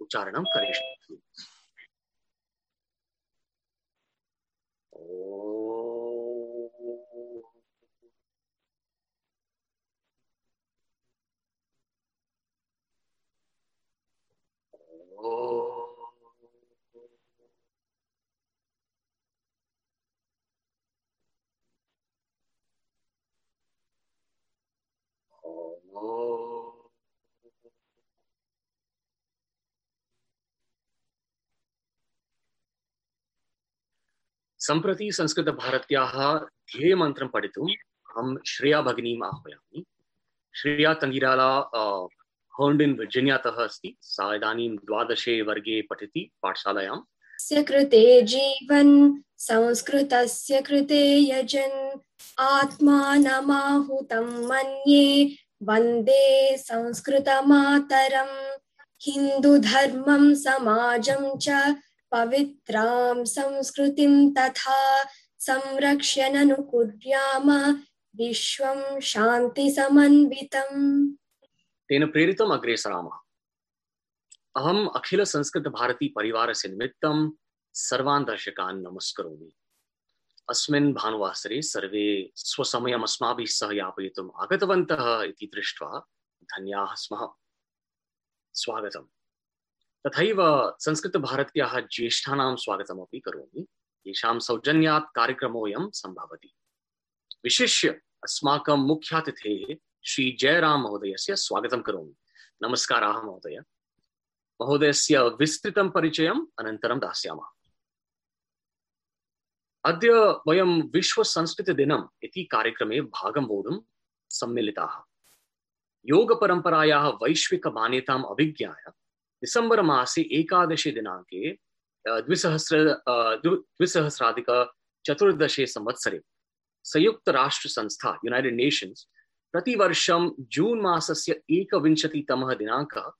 उच्चारणं करिष्यामि। सम्प्रति संस्कृतभारत्याः ध्येयमन्त्रं पठितुम् अहं श्रेया भगिनीम् आह्वयामि। श्रेया तङ्गिराला हर्ण्डिन् विर्जिनियातः अस्ति। सा इदानीं द्वादशे वर्गे पठति पाठशालायां कृते जीवन्, संस्कृतस्य कृते यजन्, आत्मानमाहुतं मन्ये वंदे संस्कृतमातरम्। हिन्दुधर्मं समाजं च पवित्रां संस्कृतिं तथा संरक्ष्य कुर्याम विश्वं शान्तिसमन्वितम्। तेन प्रेरितम् अग्रे सरामः। अहम् अखिल संस्कृत भारती परिवारस्य निमित्तं सर्वान् दर्शकान् नमस्करोमि। अस्मिन् भानुवासरे सर्वे स्वसमयम् अस्माभिः सह यापयितुम् आगतवन्तः इति दृष्ट्वा धन्याः स्मः। स्वागतम्। तथैव संस्कृतभारत्याः ज्येष्ठानां स्वागतमपि करोमि। येषां सौजन्यात् कार्यक्रमोऽयं सम्भवति। विशिष्य अस्माकं मुख्यातिथेः श्री जयराम महोदयस्य स्वागतं करोमि। नमस्काराः महोदय। महोदयस्य विस्तृतं परिचयम् अनन्तरं दास्यामः। अद्य वयं विश्वसंस्कृतदिनम् इति कार्यक्रमे भागं वोढुं सम्मिलिताः। योगपरम्परायाः वैश्विकमान्यताम् अभिज्ञाय डिसेम्बर् मासे एकादशे दिनाङ्के द्विसहस्र द्विसहस्राधिकचतुर्दशे संवत्सरे संयुक्तराष्ट्रसंस्था युनैटेड् नेशन्स् प्रतिवर्षं जून् मासस्य एकविंशतितमः दिनाङ्कः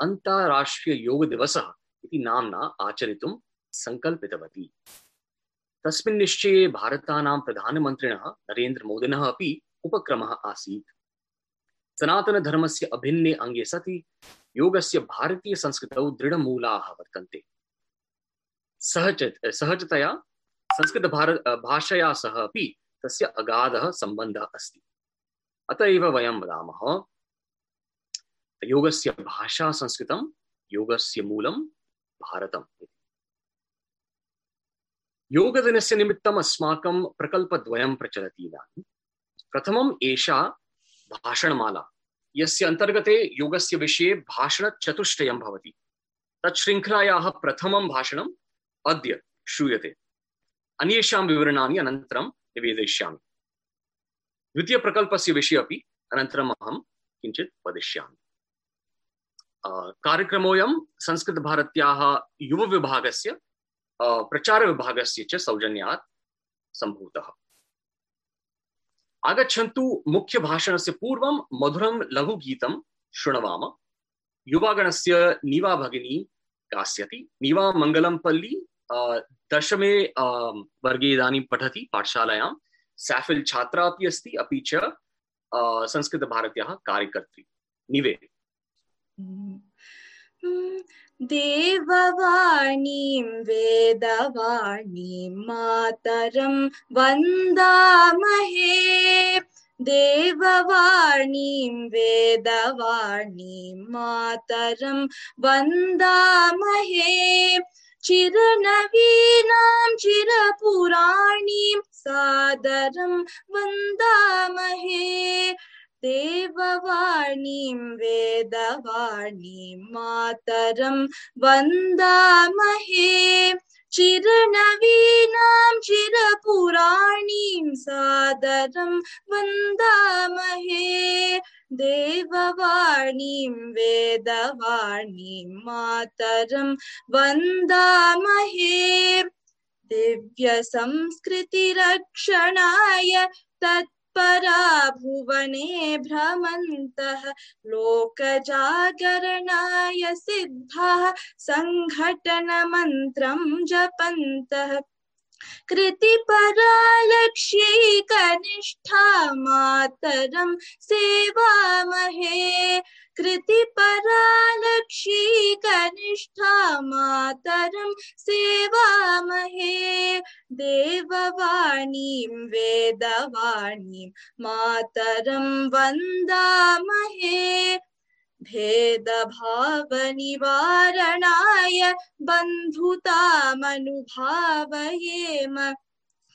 अन्ताराष्ट्रिय योग दिवस इति नाम्ना आचरितुं सङ्कल्पितवती तस्मिन् निश्चये भारतानां प्रधानमन्त्रिणः नरेन्द्रमोदिनः अपि उपक्रमः आसीत् सनातनधर्मस्य अभिन्ने अङ्गे सति, योगस्य भारतीयसंस्कृतौ दृढमूलाः वर्तन्ते। सहज, सहजतया संस्कृतभार भाषया सह अपि तस्य अगाधः सम्बन्धः अस्ति। अत एव वयं वदामः, योगस्य भाषा संस्कृतं, योगस्य मूलं भारतम्। योगदिनस्य निमित्तम् अस्माकं प्रकल्पद्वयं प्रचलति इदानीं। प्रथमम् एषा भाषणमाला। यस्य अन्तर्गते योगस्य विषये भाषणचतुष्टयं भवति। तत् शृङ्खलायाः प्रथमं भाषणम् अद्य श्रूयते। अन्येषां विवरणानि अनन्तरं निवेदयिष्यामि। द्वितीयप्रकल्पस्य विषये अपि अनन्तरम् अहं किञ्चित् वदिष्यामि। कार्यक्रमोऽयं संस्कृतभारत्याः युवविभागस्य प्रचारविभागस्य च सौजन्यात् सम्भूतः। आगच्छन्तु मुख्यभाषणस्य पूर्वं मधुरं लघुगीतं शृणवाम। युवागणस्य नीवा भगिनी गास्यति नीवा मङ्गलंपल्ली दशमे वर्गे इदानीं पठति पाठशालायां। सैफिल् छात्रा अपि अस्ति, अपि च संस्कृतभारत्याः कार्यकर्त्री। निवे देववाणीं वेदवाणीं मातरं वन्दामहे। देववाणीं वेदवाणीं मातरं वन्दामहे। चिरनवीनां चिरपुराणीं सादरं वन्दामहे। देववाणीं वेदवाणीं मातरं वन्दामहे। चिरनवीनां चिरपुराणीं सादरं वन्दामहे। देववाणीं वेदवाणीं मातरं वन्दामहे। दिव्यसंस्कृतिरक्षणाय तत् परा भुवने भ्रमन्तः लोकजागरणाय सिद्धाः सङ्घटनमन्त्रं जपन्तः। मातरम मातरं सेवामहे। कृतिपरालक्ष्मी कनिष्ठा मातरं सेवामहे। देववाणीं वेदवाणीं मातरं वन्दामहे। भेदभावनिवारणाय बन्धुतामनुभावयेम।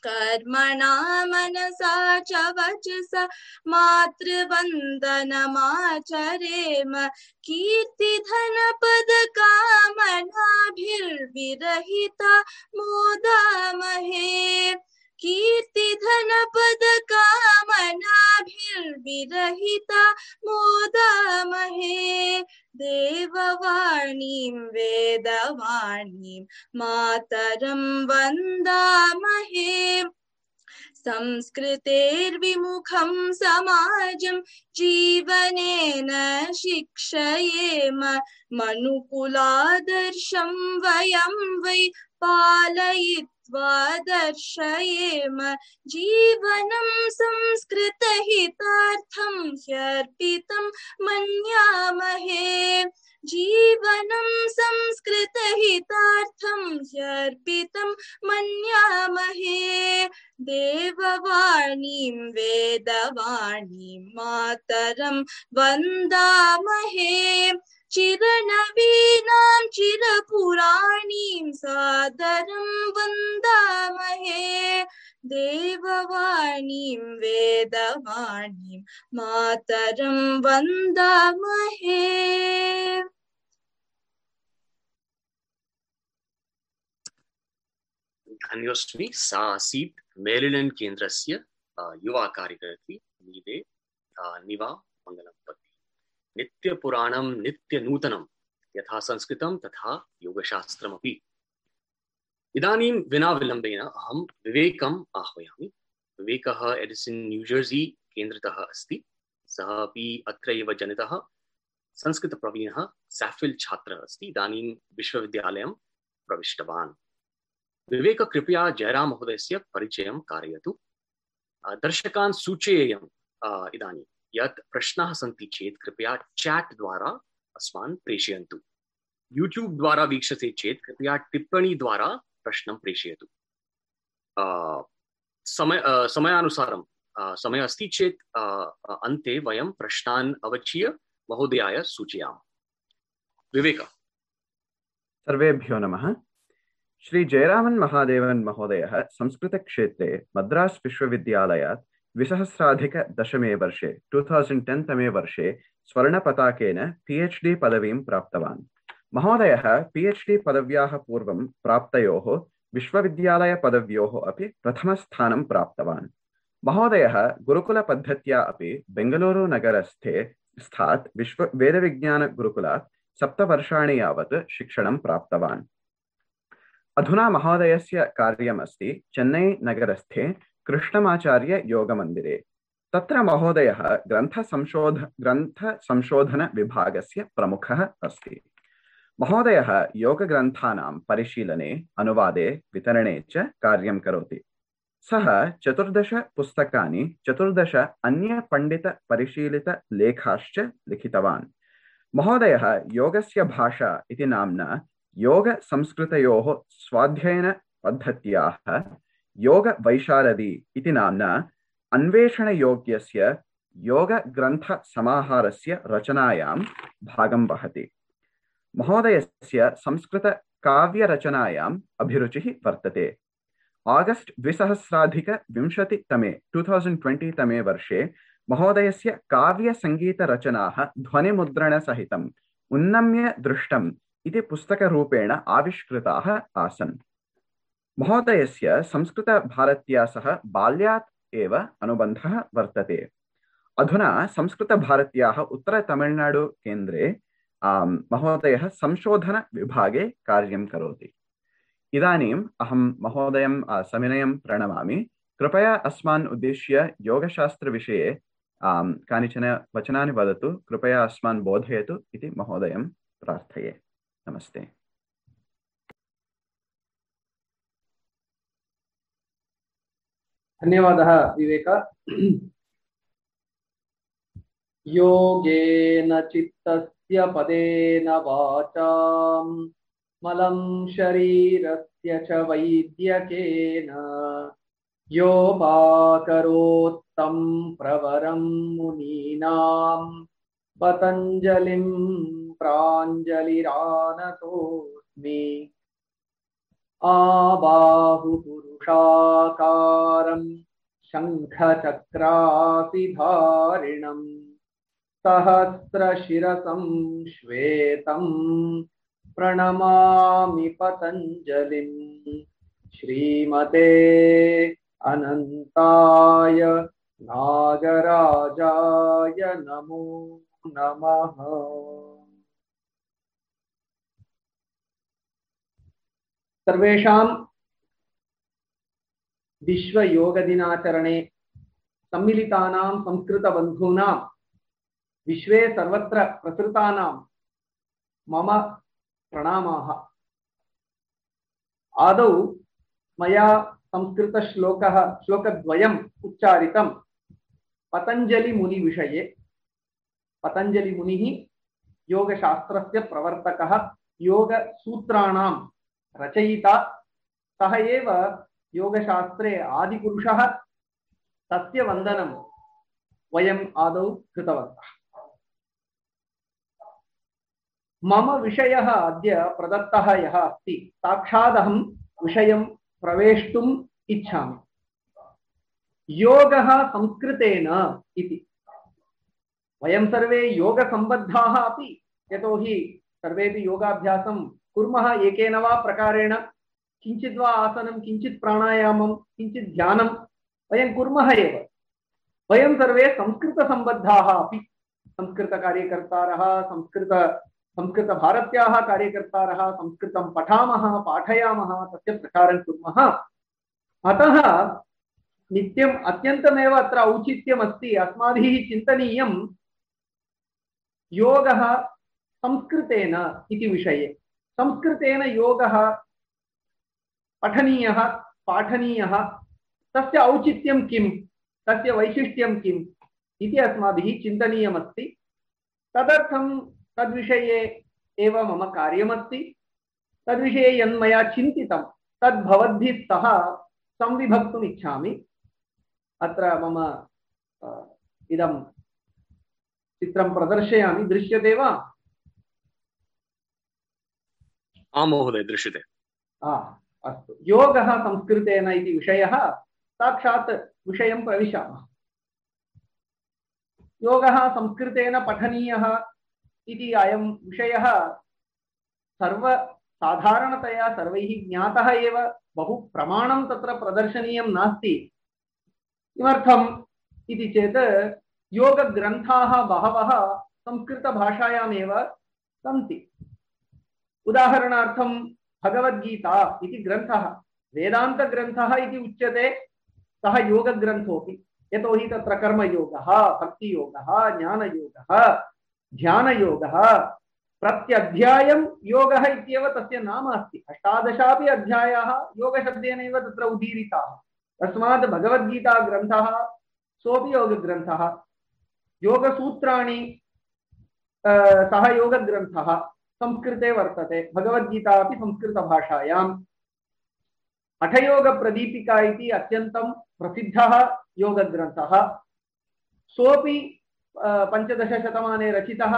कर्मणा मनसा च वचसा मातृवन्दनमाचरेम कीर्तिधनपदकामनाभिर्विरहिता मोदामहे। कीर्तिधनपदकामनाभिर्विरहिता मोदामहे। देववाणीं वेदवाणीं मातरं वन्दामहे। संस्कृतेर्विमुखं समाजं जीवनेन शिक्षयेम मनुकुलादर्शं वयं वै पालयित्वा दर्शयेम जीवनं संस्कृतहितार्थं ह्यर्पितं मन्यामहे। जीवनं संस्कृतहितार्थं ह्यर्पितं मन्यामहे। देववाणीं वेदवाणीं मातरं वन्दामहे। चिरनवीनां चिरपुराणीं सादरं वन्दामहे देववाणीं वेदवाणीं मातरं वन्दामहे धन्योऽस्मि सा आसीत् मेरिलैण्ड् केन्द्रस्य युवा कार्यकर्त्री निवा। नित्यपुराणं, नित्यनूतनं, यथा संस्कृतं, तथा योगशास्त्रमपि। इदानीं विना विलम्बेन अहं विवेकम् आह्वयामि। विवेकः एडिसन् न्यूजर्सी केन्द्रतः अस्ति। सः अपि अत्र एव जनितः। संस्कृतप्रवीणः, साफिल् छात्रः अस्ति। इदानीं विश्वविद्यालयं प्रविष्टवान्। विवेक कृपया जयराम महोदयस्य परिचयं कारयतु। दर्शकान् सूचयेयम् इदानीं। यत् प्रश्नाः सन्ति चेत् कृपया चाट् द्वारा अस्मान् प्रेषयन्तु। यूट्यूब् द्वारा वीक्षते चेत् कृपया टिप्पणी द्वारा प्रश्नं प्रेषयतु। समय समयानुसारं समय अस्ति चेत् अन्ते वयं प्रश्नान् अवचीय महोदयाय सूचयामः। विवेक। सर्वेभ्यो नमः। श्री जयरामन् महादेवन् महोदयः संस्कृतक्षेत्रे मद्रास् विश्वविद्यालयात् द्विसहस्राधिकदशमे वर्षे टु तौसण्ड् टेन् तमे वर्षे स्वर्णपताकेन पि एच् डि पदवीं प्राप्तवान्। महोदयः पि एच् डि पदव्याः पूर्वं प्राप्तयोः, विश्वविद्यालयपदव्योः अपि प्रथमस्थानं प्राप्तवान्। महोदयः गुरुकुलपद्धत्या अपि बेङ्गलूरुनगरस्थे स्थात् विश्व, वेदविज्ञानगुरुकुलात् सप्तवर्षाणि यावत् शिक्षणं प्राप्तवान्। अधुना महोदयस्य कार्यमस्ति चेन्नै नगरस्थे कृष्णमाचार्य योगमन्दिरे। तत्र महोदयः ग्रन्थसंशोध, ग्रन्थसंशोधनविभागस्य प्रमुखः अस्ति। महोदयः योगग्रन्थानां परिशीलने, अनुवादे, वितरणे च कार्यं करोति। सः चतुर्दश पुस्तकानि, चतुर्दश अन्यपण्डितपरिशीलितलेखाश्च लिखितवान्। महोदयः योगस्य भाषा इति नाम्ना योगसंस्कृतयोः स्वाध्ययनपद्धत्याः योगवैशारदी इति नाम्ना अन्वेषणयोग्यस्य योगग्रन्थसमाहारस्य रचनायां भागं वहति। महोदयस्य संस्कृतकाव्यरचनायाम् अभिरुचिः वर्तते। आगस्ट् द्विसहस्राधिकविंशतितमे टु तौसण्ड् ट्वेण्टि तमे वर्षे महोदयस्य काव्यसङ्गीतरचनाः ध्वनिमुद्रणसहितम् उन्नम्य दृष्टम् इति पुस्तकरूपेण आविष्कृताः आसन्। महोदयस्य संस्कृतभारत्या सह बाल्यात् एव अनुबन्धः वर्तते। अधुना संस्कृतभारत्याः उत्तरतमिळ्नाडुकेन्द्रे महोदयः संशोधनविभागे कार्यं करोति। इदानीम् अहं महोदयं सविनयं प्रणमामि। कृपया अस्मान् उद्दिश्य योगशास्त्रविषये कानिचन वचनानि वदतु। कृपया अस्मान् बोधयतु इति महोदयं प्रार्थये। नमस्ते। धन्यवादः, विवेक। योगेन चित्तस्य पदेन वाचां मलं शरीरस्य च वैद्यकेन। योपाकरोत्तं प्रवरं मुनीनां, पतञ्जलिं प्राञ्जलिरानतोऽस्मि। आबाहुपुरुषाकारं शङ्खचक्रासिधारिणम् सहस्रशिरसं श्वेतं प्रणमामि पतञ्जलिम् श्रीमते अनन्ताय नागराजाय नमो नमः। सर्वेषां विश्वयोगदिनाचरणे सम्मिलितानां संस्कृतबन्धूनां विश्वे सर्वत्र प्रसृतानां मम प्रणामाः। आदौ मया संस्कृतश्लोकः श्लोकद्वयम् उच्चारितं पतञ्जलिमुनिविषये। पतञ्जलिमुनिः योगशास्त्रस्य प्रवर्तकः योगसूत्राणां रचयिता सः एव योगशास्त्रे आदिपुरुषः तस्य वन्दनं वयम् आदौ कृतवन्तः। मम विषयः अद्य प्रदत्तः यः अस्ति, साक्षादहं विषयं प्रवेष्टुम् इच्छामि। योगः संस्कृतेन इति। वयं सर्वे योगसम्बद्धाः अपि, यतोहि सर्वेपि योगाभ्यासं कुर्मः एकेन वा प्रकारेण किञ्चित् वा आसनं किञ्चित् प्राणायामं किञ्चित् ध्यानं, वयं कुर्मः एव। वयं सर्वे संस्कृतसम्बद्धाः अपि। संस्कृतकार्यकर्तारः, संस्कृत, संस्कृतभारत्याः कार्यकर्तारः, संस्कृतं पठामः, पाठयामः, तस्य प्रचारं कुर्मः। अतः नित्यम् अत्यन्तमेव अत्र औचित्यमस्ति। अस्माभिः चिन्तनीयं योगः संस्कृतेन इति विषये। संस्कृतेन योगः, पठनीयः, पाठनीयः, तस्य औचित्यं किं तस्य वैशिष्ट्यं किम् इति अस्माभिः चिन्तनीयमस्ति। तदर्थं तद्विषये एव मम कार्यमस्ति। तद्विषये यन्मया चिन्तितं, तद् भवद्भिः सह संविभक्तुम् इच्छामि। अत्र मम इदं चित्रं प्रदर्शयामि। दृश्यते वा? आं महोदय दृश्यते अस्तु। योगः संस्कृतेन इति विषयः, साक्षात् विषयं प्रविशामः। योगः संस्कृतेन पठनीयः इति अयं विषयः सर्वसाधारणतया सर्वैः ज्ञातः एव, बहु प्रमाणं तत्र प्रदर्शनीयं नास्ति। किमर्थम् इति चेत्, योगग्रन्थाः बहवः संस्कृतभाषायामेव सन्ति। उदाहरणार्थं भगवद्गीता इति ग्रन्थः, वेदान्तग्रन्थः इति उच्यते, सः योगग्रन्थोऽपि, यतोहि तत्र कर्मयोगः, भक्तियोगः, ज्ञानयोगः, ध्यानयोगः, प्रत्यध्यायं योगः इत्येव तस्य नाम अस्ति। अष्टादशापि अध्यायाः योगशब्देनैव तत्र उदीरिताः। तस्मात् भगवद्गीताग्रन्थः, सोऽपि योगग्रन्थः, योगसूत्राणि सः योगग्रन्थः संस्कृते वर्तते। भगवद्गीता अपि संस्कृतभाषायाम्। हठयोगप्रदीपिका इति अत्यन्तं प्रसिद्धः योगग्रन्थः। सोऽपि पञ्चदशशतमाने रचितः।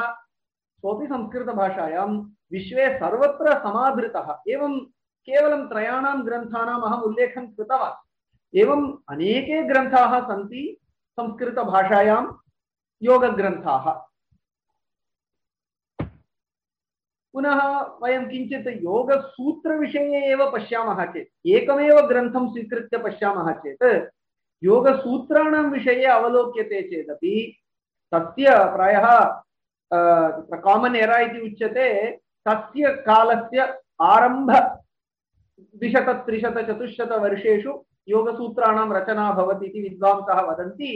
सोऽपि संस्कृतभाषायां विश्वे सर्वत्र समादृतः। एवं केवलं त्रयाणां ग्रन्थानाम् अहम् उल्लेखं कृतवान्। एवम् अनेके ग्रन्थाः सन्ति संस्कृतभाषायां। योगग्रन्थाः। पुनः वयं किञ्चित् योगसूत्रविषये एव पश्यामः चेत्, एकमेव ग्रन्थं स्वीकृत्य पश्यामः चेत्, योगसूत्राणां विषये अवलोक्यते चेदपि, तस्य प्रायः कामन् एरा इति उच्यते, तस्य कालस्य आरंभ द्विशत त्रिशत चतुश्शतवर्षेषु योगसूत्राणां रचना भवति इति विद्वांसः वदन्ति,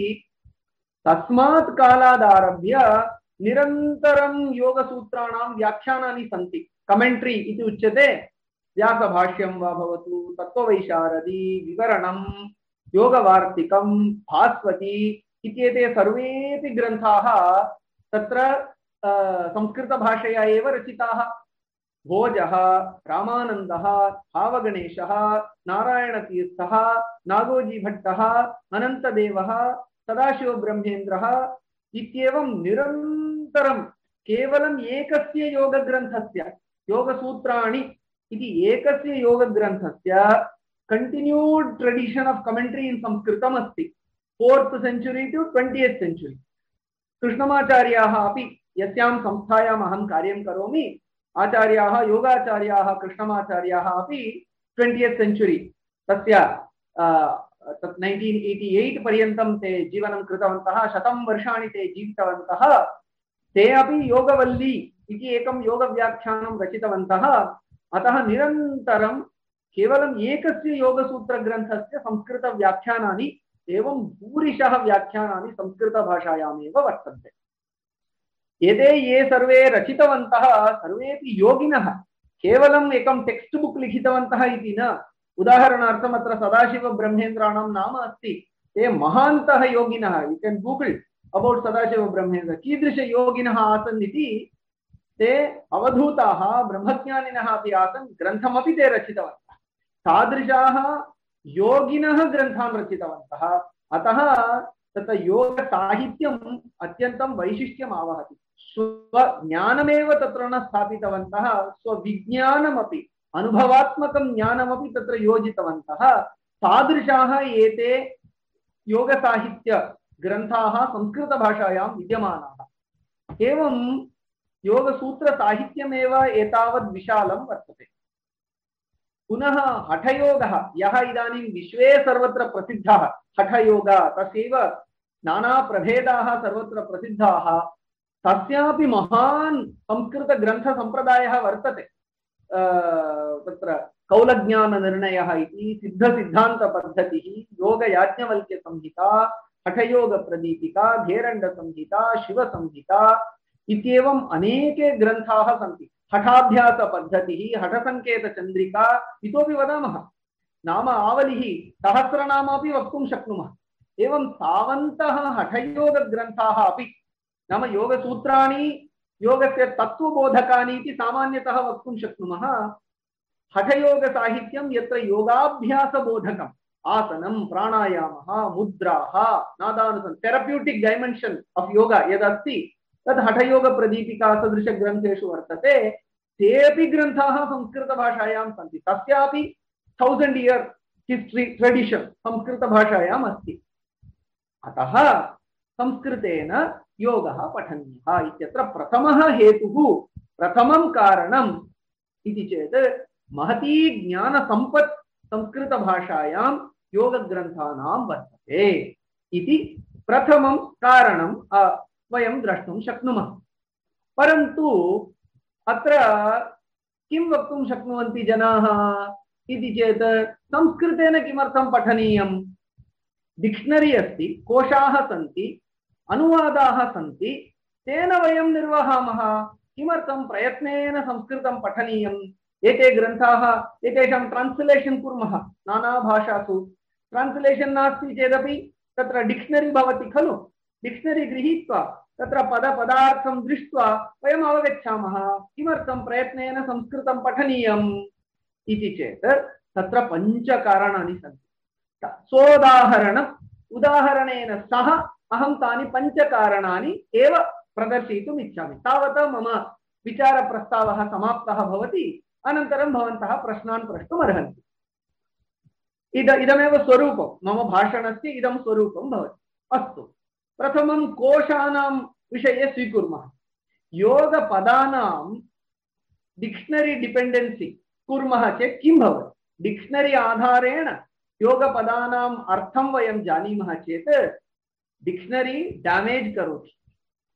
तस्मात् कालादारभ्य निरन्तरं योगसूत्राणां व्याख्यानानि सन्ति। कमेण्ट्री इति उच्यते। व्यासभाष्यं वा भवतु, तत्त्ववैशारदी, विवरणं, योगवार्तिकं, भास्वती इत्येते सर्वेपि ग्रन्थाः तत्र संस्कृतभाषया एव रचिताः। भोजः, रामानन्दः, भावगणेशः, नारायणतीर्थः, नागोजीभट्टः, अनन्तदेवः, सदाशिवब्रह्मेन्द्रः इत्येवं निरन्तरं केवलम् एकस्य योगग्रन्थस्य, योगसूत्राणि इति एकस्य योगग्रन्थस्य continued tradition of commentary in संस्कृतम् अस्ति। Fourth century to twentieth century कृष्णमाचार्याः अपि यस्यां संस्थायाम् अहं कार्यं करोमि। आचार्याः, योगाचार्याः, कृष्णमाचार्याः अपि ट्वेण्टि एत् सेञ्चुरी तस्य तत् नैन्टीन् एय्टि एय्ट् पर्यन्तं ते जीवनं कृतवन्तः, शतं ते जीवितवन्तः। ते अपि योगवल्ली इति एकं योगव्याख्यानं रचितवन्तः। अतः निरन्तरं केवलम् एकस्य योगसूत्रग्रन्थस्य संस्कृतव्याख्यानानि एवं भूरिशः व्याख्यानानि संस्कृतभाषायामेव वर्तन्ते। एते ये सर्वे रचितवन्तः सर्वेपि योगिनः, केवलम् एकं टेक्स्ट् बुक् लिखितवन्तः इति न उदाहरणार्थम् अत्र सदाशिवब्रह्मेन्द्राणां नाम अस्ति, ते महान्तः योगिनः। यु केन् गूगल् अबौट् सदाशिवब्रह्मेन्द्र कीदृशयोगिनः आसन् इति ते अवधूताः, ब्रह्मज्ञानिनः अपि आसन्, ग्रन्थमपि ते रचितवन्तः। तादृशाः योगिनः ग्रन्थान् अतः तत्र योगसाहित्यम् अत्यन्तं वैशिष्ट्यम् आवहति। स्वज्ञानमेव तत्र न स्थापितवन्तः, स्वविज्ञानमपि, अनुभवात्मकं ज्ञानमपि तत्र योजितवन्तः। तादृशाः एते योगसाहित्यग्रन्थाः संस्कृतभाषायां विद्यमानाः। एवं योगसूत्रसाहित्यमेव एतावत् विशालं वर्तते। पुनः हठयोगः, यः इदानीं विश्वे सर्वत्र प्रसिद्धः, हठयोगः तस्यैव नानाप्रभेदाः सर्वत्र प्रसिद्धाः, तस्यापि महान् संस्कृतग्रन्थसम्प्रदायः वर्तते। तत्र कौलज्ञाननिर्णयः इति, सिद्धसिद्धान्तपद्धतिः, योगयाज्ञवल्क्यसंहिता हठयोगप्रदीपिका घेरण्डसंहिता, शिवसंहिता इत्येवम् अनेके ग्रन्थाः सन्ति। हठाभ्यासपद्धतिः हठसङ्केतचन्द्रिका इतोपि वदामः। नाम आवलिः सहस्रनामापि वक्तुं शक्नुमः। एवं तावन्तः हठयोगग्रन्थाः अपि नाम योगसूत्राणि, योगस्य तत्त्वबोधकानि इति सामान्यतः वक्तुं शक्नुमः। हठयोगसाहित्यं यत्र योगाभ्यासबोधकम्। आसनं प्राणायाम, मुद्रा, नादानुसन् थेरप्यूटिक् डैमेन्शन् आफ् योग यदस्ति, तद् हठयोगप्रदीपिका सदृशग्रन्थेषु वर्तते, तेऽपि ग्रन्थाः संस्कृतभाषायां सन्ति, तस्यापि थौसण्ड् इयर् हिस्ट्रि ट्रेडिशन् संस्कृतभाषायाम् अस्ति। अतः संस्कृतेन योगः पठनीयः इत्यत्र प्रथमः हेतुः, प्रथमं कारणम् इति चेत् महती ज्ञानसम्पत् संस्कृतभाषायां योगग्रन्थानां वर्तते इति प्रथमं कारणं वयं द्रष्टुं शक्नुमः। परन्तु अत्र किं वक्तुं शक्नुवन्ति जनाः इति चेत् संस्कृतेन किमर्थं पठनीयं डिक्शनरी अस्ति, कोशाः सन्ति, अनुवादाः सन्ति, तेन वयं निर्वहामः। किमर्थं प्रयत्नेन संस्कृतं पठनीयम्? एते ग्रन्थाः, एतेषां ट्रान्स्लेशन् कुर्मः, नानाभाषासु। ट्रान्स्लेशन् नास्ति चेदपि, तत्र डिक्शनरी भवति खलु। डिक्शनरी गृहीत्वा, तत्र पदपदार्थं दृष्ट्वा वयम् अवगच्छामः। किमर्थं प्रयत्नेन संस्कृतं पठनीयम् इति चेत्, तत्र पञ्चकारणानि सन्ति। सोदाहरणम्, उदाहरणेन सह अहं तानि पञ्चकारणानि एव प्रदर्शयितुम् इच्छामि। तावता मम विचारप्रस्तावः समाप्तः भवति, अनन्तरं भवन्तः प्रश्नान् प्रष्टुम् अर्हन्ति इद, इदमेव स्वरूपं। मम भाषणस्य इदं स्वरूपं भवति। अस्तु। प्रथमं कोशानां विषये स्वीकुर्मः। योगपदानां डिक्शनरी डिपेण्डेन्सि कुर्मः चेत् किं भवति? डिक्शनरी आधारेण योगपदानाम् अर्थं वयं जानीमः चेत् डिक्शनरी डैमेज् करोति।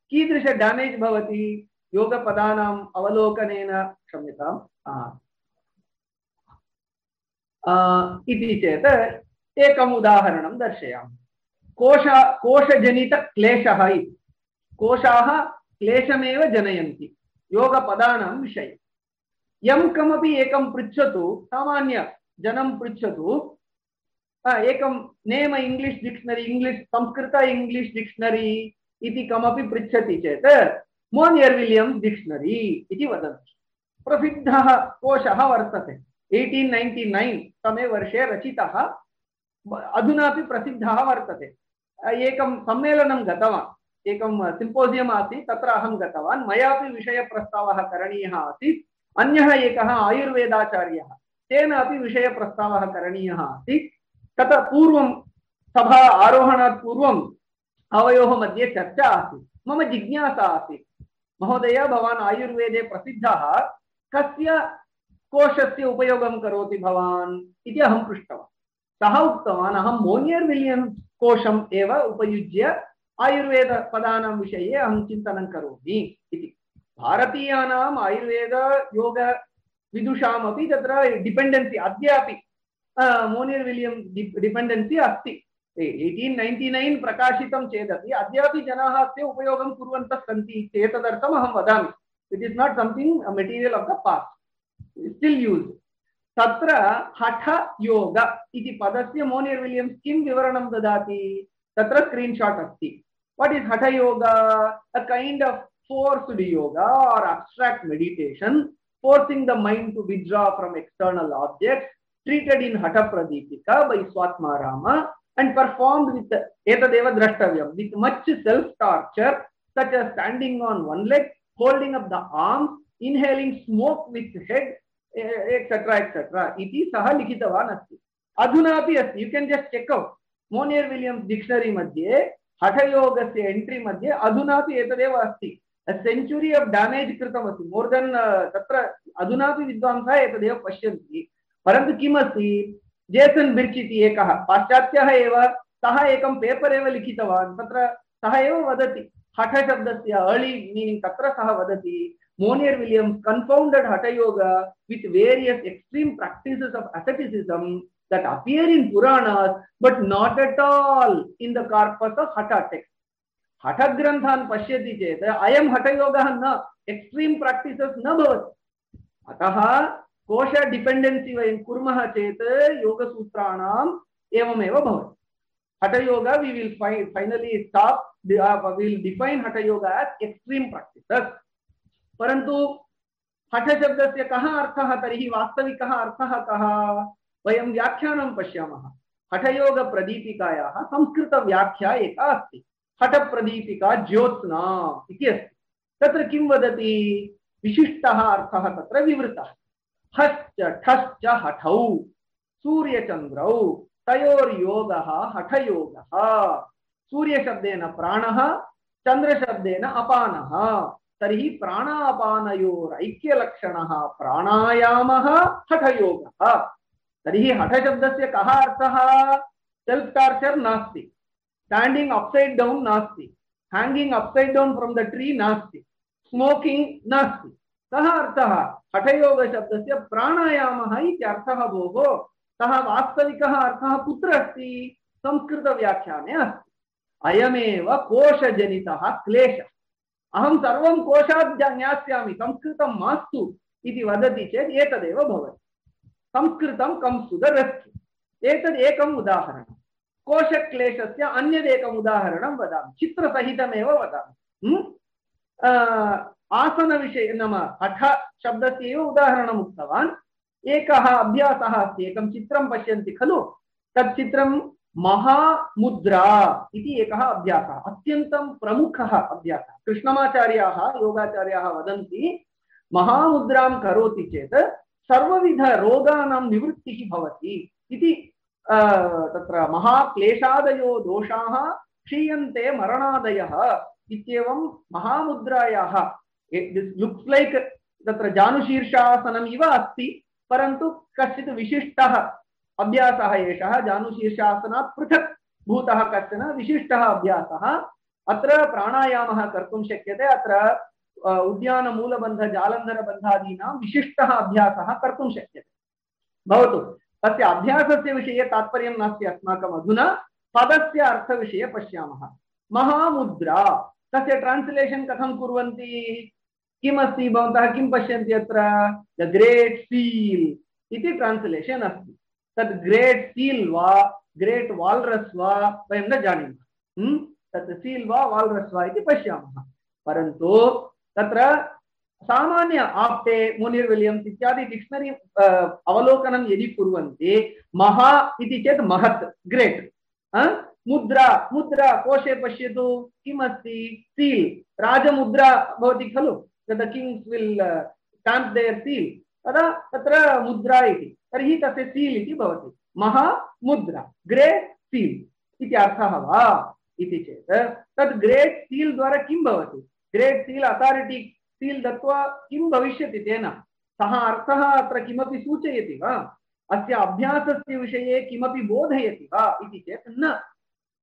कीदृश डैमेज् भवति? योगपदानाम् अवलोकनेन क्षम्यताम्। चेत् एकम् उदाहरणं दर्शयामि कोश कोशजनितक्लेशः इति कोशाः क्लेशमेव जनयन्ति योगपदानां विषये यं कमपि एकं पृच्छतु सामान्यजनं पृच्छतु एकं name English dictionary English Sanskrit English dictionary इति कमपि पृच्छति चेत् मोनियर् विलियम्स् डिक्षनरी इति वदन्ति प्रसिद्धः कोशः वर्तते एय्टीन् नैन्टि नैन् तमे वर्षे रचितः अधुनापि प्रसिद्धः वर्तते। एकं सम्मेलनं गतवान्, एकं सिम्पोसियम् आसीत्, तत्र अहं गतवान्। मयापि विषयप्रस्तावः करणीयः आसीत्। अन्यः एकः आयुर्वेदाचार्यः, तेन अपि विषयप्रस्तावः करणीयः आसीत्। ततः पूर्वं सभा आरोहणात् पूर्वम् आवयोः मध्ये चर्चा आसीत्। मम जिज्ञासा आसीत्, महोदय, भवान् आयुर्वेदे प्रसिद्धः, कस्य कोशस्य उपयोगं करोति भवान् इति अहं पृष्टवान्। सः उक्तवान्, अहं मोनियर् विलियम्स् कोशम् एव उपयुज्य आयुर्वेदपदानां विषये अहं चिन्तनं करोमि इति। भारतीयानाम् आयुर्वेद योग विदुषामपि तत्र डिपेण्डेन्सि अद्यापि मोनियर् विलियम् डिपेण्डेन्सि अस्ति। एय्टीन् नैन्टि नैन् प्रकाशितं चेदपि अद्यापि जनाः अस्य उपयोगं कुर्वन्तः सन्ति एतदर्थम् अहं वदामि। It is not something material of the past still use तत्र हठयोग इति पदस्य मोनियर् विलियम्स् किं विवरणं ददाति तत्र स्क्रीन्शाट् अस्ति what is hatha yoga a kind of forced yoga or abstract meditation, forcing the mind to withdraw from external objects, treated in Hatha Pradipika by Swatma Rama and performed with Etadeva Drashtavyam, with much self-torture, such as standing on one leg, holding up the arms, inhaling smoke with head, etc. etc. इति सः लिखितवान् अस्ति। अधुनापि अस्ति। You can just check out Monier Williams dictionary मध्ये हठयोगस्य entry मध्ये अधुनापि एतदेव अस्ति। सेञ्चुरी आफ् डामेज् कृतमस्ति। मोर् देन् तत्र अधुनापि विद्वांसः एतदेव पश्यन्ति। परन्तु किमस्ति? जेसन् बिर्च् इति एकः। पाश्चात्यः एव सः एकं पेपर् एव लिखितवान्। तत्र सः एव वदति। हठशब्दस्य अर्लि मीनिङ्ग् तत्र सः वदति। Monier Williams confounded Hatha yoga with various extreme practices of asceticism that appear in Puranas, but not at all in the corpus of Hatha text. हठग्रन्थान् पश्यति चेत् अयं हठयोगः न एक्स्ट्रीम् प्राक्टिसस् न भवति अतः कोश डिपेण्डेन्सि वयं कुर्मः चेत् योगसूत्राणाम् एवमेव भवति Hatha yoga we will finally stop will define Hatha yoga as extreme practices परन्तु हठशब्दस्य कः अर्थः, तर्हि वास्तविकः अर्थः कः? वयं व्याख्यानं पश्यामः। हठयोगप्रदीपिकायाः संस्कृतव्याख्या एका अस्ति। हठप्रदीपिका ज्योत्स्ना इति अस्ति। तत्र किं वदति? विशिष्टः अर्थः विवृतः। हश्च ठश्च हठौ, सूर्यचन्द्रौ, तयोर्योगः हठयोगः। सूर्यशब्देन प्राणः, चन्द्रशब्देन अपानः। तर्हि प्राणापानयोरैक्यलक्षणः प्राणायामः हठयोगः। तर्हि हठशब्दस्य कः अर्थः? सेल्फ् टार्चर् नास्ति। Standing upside down nasti hanging upside down from the tree nasti smoking nasti सः अर्थः? हठयोगशब्दस्य प्राणायामः इति अर्थः भोः। सः वास्तविकः अर्थः? कुत्र अस्ति? संस्कृतव्याख्याने अस्ति। अयमेव कोशजनितः क्लेशः। अहं सर्वं कोशात् ज्ञास्यामि, संस्कृतं मास्तु इति वदति चेत् एतदेव भवति। संस्कृतं कम्स् टु द रेस्क्यू एतद् एकम् उदाहरणम् कोशक्लेशस्य अन्यदेकम् उदाहरणं वदामि। चित्रसहितमेव वदामि। आसनविषये नाम हठ शब्दस्य एव उदाहरणम् उक्तवान्। एकः अभ्यासः अस्ति, एकं चित्रं पश्यन्ति खलु। तत् चित्रं महामुद्रा इति एकः अभ्यासः, अत्यन्तं प्रमुखः अभ्यासः। कृष्णमाचार्याः, योगाचार्याः वदन्ति, महामुद्रां करोति चेत् सर्वविधरोगाणां निवृत्तिः भवति इति तत्र महाक्लेशादयो दोषाः क्षीयन्ते मरणादयः इत्येवं महामुद्रायाः लुक्स् लैक् तत्र जानुशीर्षासनम् इव अस्ति, परन्तु कश्चित् विशिष्टः अभ्यासः एषः, जानुशीर्षासनात् पृथक् भूतः कश्चन विशिष्टः अभ्यासः। अत्र प्राणायामः कर्तुं शक्यते, अत्र उद्यानमूलबन्ध जालन्धरबन्धादीनां विशिष्टः अभ्यासः कर्तुं शक्यते। भवतु, तस्य अभ्यासस्य विषये तात्पर्यं नास्ति अस्माकम् अधुना पदस्य अर्थविषये पश्यामः। महामुद्रा, तस्य ट्रान्स्लेशन् कथं कुर्वन्ति? किमस्ति भवन्तः, किं पश्यन्ति अत्र? द ग्रेट् सील् इति ट्रान्स्लेशन् अस्ति। तद् ग्रेट् सील् वा, ग्रेट् वाल्रस् वा वयं न जानीमः। तत् सील् वा, वाल्रस् वा इति पश्यामः। परन्तु तत्र सामान्य आप्टे मुनिर् विलियम्स् इत्यादि डिक्षनरी अवलोकनं यदि कुर्वन्ति, महा इति चेत् महत्, ग्रेट्। मुद्रा मुद्रा कोशे पश्यतु, किमस्ति? सील्। राजमुद्रा भवति खलु? The kings will stamp their seal. तदा तत्र मुद्रा इति। तर्हि तस्य सील् इति भवति। महामुद्रा ग्रेट् सील् इति अर्थः वा? इति चेत्। तद् ग्रेट् सील् द्वारा किं भवति? ग्रेट् सील् अथारिटि सील् दत्त्वा किं भविष्यति तेन? सः अर्थः अत्र किमपि सूचयति वा? अस्य अभ्यासस्य विषये किमपि बोधयति वा? इति चेत् न।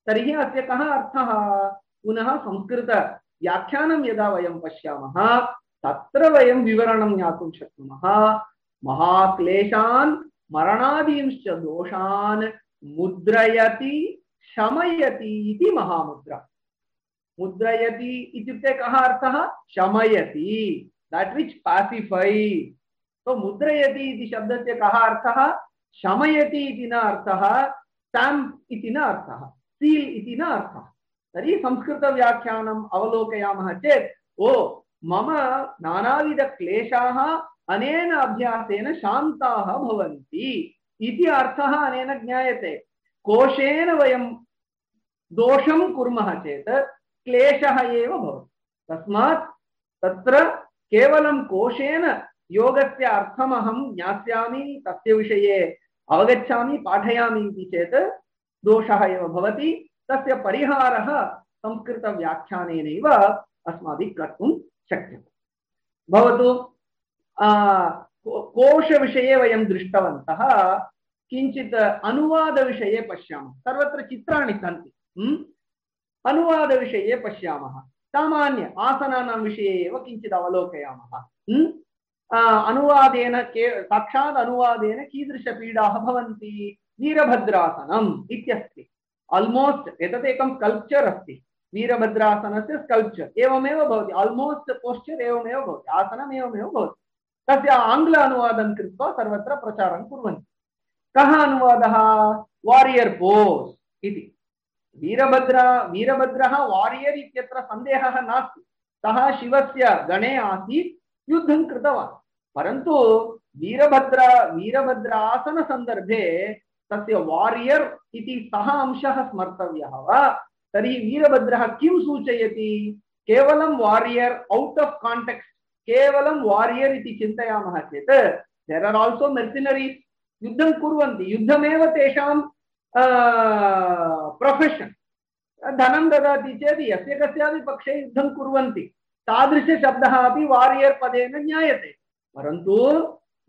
तर्हि अस्य कः अर्थः? पुनः संस्कृतव्याख्यानं यदा वयं पश्यामः, तत्र वयं विवरणं ज्ञातुं शक्नुमः। महाक्लेशान् मरणादींश्च दोषान् मुद्रयति, शमयति इति महामुद्रा। मुद्रयति इत्युक्ते कः अर्थः? शमयति। दट् विच् पासिफै तो मुद्रयति इति शब्दस्य कः अर्थः? शमयति इति न अर्थः स्टाम्प् इति न अर्थः सील् इति न अर्थः। तर्हि संस्कृतव्याख्यानम् अवलोकयामः चेत्, ओ, मम नानाविधक्लेशाः अनेन अभ्यासेन शान्ताः भवन्ति इति अर्थः अनेन ज्ञायते। कोशेन वयं दोषं कुर्मः चेत् क्लेशः एव भवति। तस्मात् तत्र केवलं कोशेन योगस्य अर्थमहं ज्ञास्यामि, तस्य विषये अवगच्छामि, पाठयामि इति चेत् दोषः एव भवति। तस्य परिहारः संस्कृतव्याख्यानेनैव अस्माभिः कर्तुं शक्यते। भवतु। कोशविषये वयं दृष्टवन्तः किञ्चित् अनुवादविषये पश्यामः सर्वत्र चित्राणि सन्ति अनुवादविषये पश्यामः सामान्य आसनानां विषये एव किञ्चित् अवलोकयामः अनुवादेन के साक्षात् अनुवादेन कीदृशपीडाः भवन्ति वीरभद्रासनम् इत्यस्ति आल्मोस्ट् एतत् एकं स्कल्प्चर् अस्ति. वीरभद्रासनस्य स्कल्प्चर् एवमेव भवति. आल्मोस्ट् पोस्चर् एवमेव भवति. आसनम् एवमेव भवति. तस्य आङ्ग्ल अनुवादं कृत्वा सर्वत्र प्रचारं कुर्वन्ति। कः अनुवादः? वारियर् पोस् इति। वीरभद्र वीरभद्रः वारियर् इत्यत्र सन्देहः नास्ति। सः शिवस्य गणे आसीत्, युद्धं कृतवान्। परन्तु वीरभद्र वीरभद्रासनसन्दर्भे तस्य वारियर् इति सः अंशः स्मर्तव्यः वा? तर्हि वीरभद्रः किं सूचयति? केवलं वारियर् औट् आफ् काण्टेक्स्ट् केवलं वारियर् इति चिन्तयामः चेत् देर् आर् आल्सो मेर्सिनरीस् युद्धं कुर्वन्ति। युद्धमेव तेषां प्रोफेशन् धनं ददाति चेत् यस्य कस्यापि पक्षे युद्धं कुर्वन्ति। तादृशशब्दः अपि वारियर् पदेन ज्ञायते। परन्तु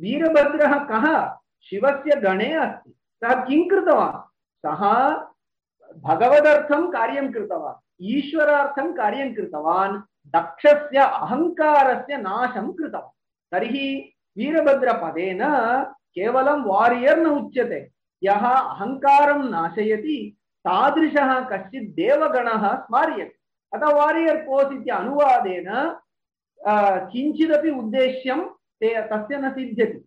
वीरभद्रः कः? शिवस्य गणे अस्ति। सः किं कृतवान्? सः भगवदर्थं कार्यं कृतवान्। ईश्वरार्थं कार्यं कृतवान्। दक्षस्य अहङ्कारस्य नाशं कृतवान् तर्हि वीरभद्रपदेन केवलं वारियर् न उच्यते। यः अहङ्कारं नाशयति, तादृशः कश्चित् देवगणः स्मार्यते। अतः वारियर् पोस् इति अनुवादेन किञ्चिदपि उद्देश्यं ते तस्य न सिद्ध्यति।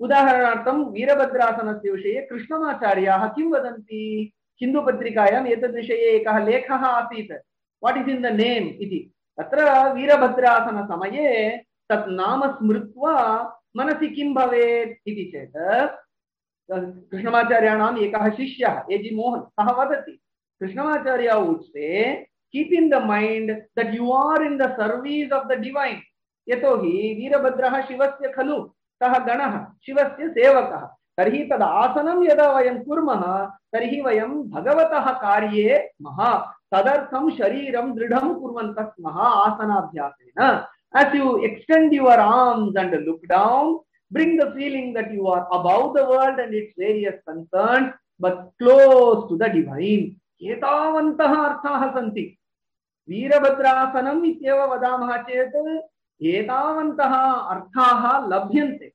उदाहरणार्थं वीरभद्रासनस्य विषये कृष्णमाचार्याः किं वदन्ति? हिन्दुपत्रिकायाम् एतद्विषये एकः लेखः आसीत्। What is in the name इति। तत्र वीरभद्रासनसमये तत् नाम स्मृत्वा मनसि किं भवेत् इति चेत् कृष्णमाचार्याणाम् एकः शिष्यः ए जि मोहन् सः वदति, कृष्णमाचार्य, उच्यते keep in the mind that you are in the service of the divine यतोहि वीरभद्रः शिवस्य खलु, सः गणः, शिवस्य सेवकः। तर्हि तद् आसनं यदा वयं कुर्मः, तर्हि वयं भगवतः कार्ये स्मः तदर्थं शरीरं दृढं कुर्वन्तः स्मः आसनाभ्यासेन as you extend your arms and look down bring the feeling that you are above the world and its various concerns but close to the divine एतावन्तः अर्थाः सन्ति वीरभद्रासनम् इत्येव वदामः चेत् एतावन्तः अर्थाः लभ्यन्ते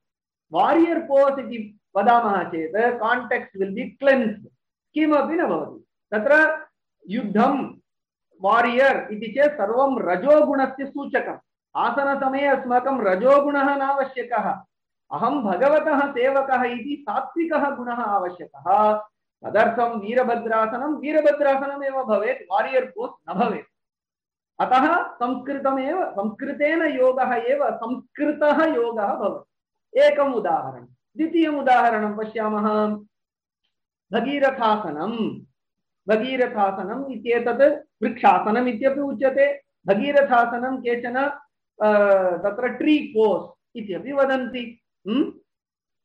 वारियर् पोस् इति वदामः चेत् काण्टेक्स्ट् विल् बि क्लेन्स्ड् किमपि न भवति तत्र युद्धं वारियर् इति चेत् सर्वं रजोगुणस्य सूचकम्। आसनसमये अस्माकं रजोगुणः नावश्यकः। अहं भगवतः सेवकः इति सात्विकः गुणः आवश्यकः। तदर्थं वीरभद्रासनं, वीरभद्रासनमेव भवेत्, वारियर् पोस् न भवेत्। अतः संस्कृतमेव, संस्कृतेन योगः एव, संस्कृतः योगः भवति। एकम् उदाहरणं, द्वितीयम् उदाहरणं पश्यामः। भगीरथासनं भगीरथासनम् इत्येतत् वृक्षासनम् इत्यपि उच्यते। भगीरथासनं केचन तत्र ट्री पोस् इत्यपि वदन्ति। हम्म?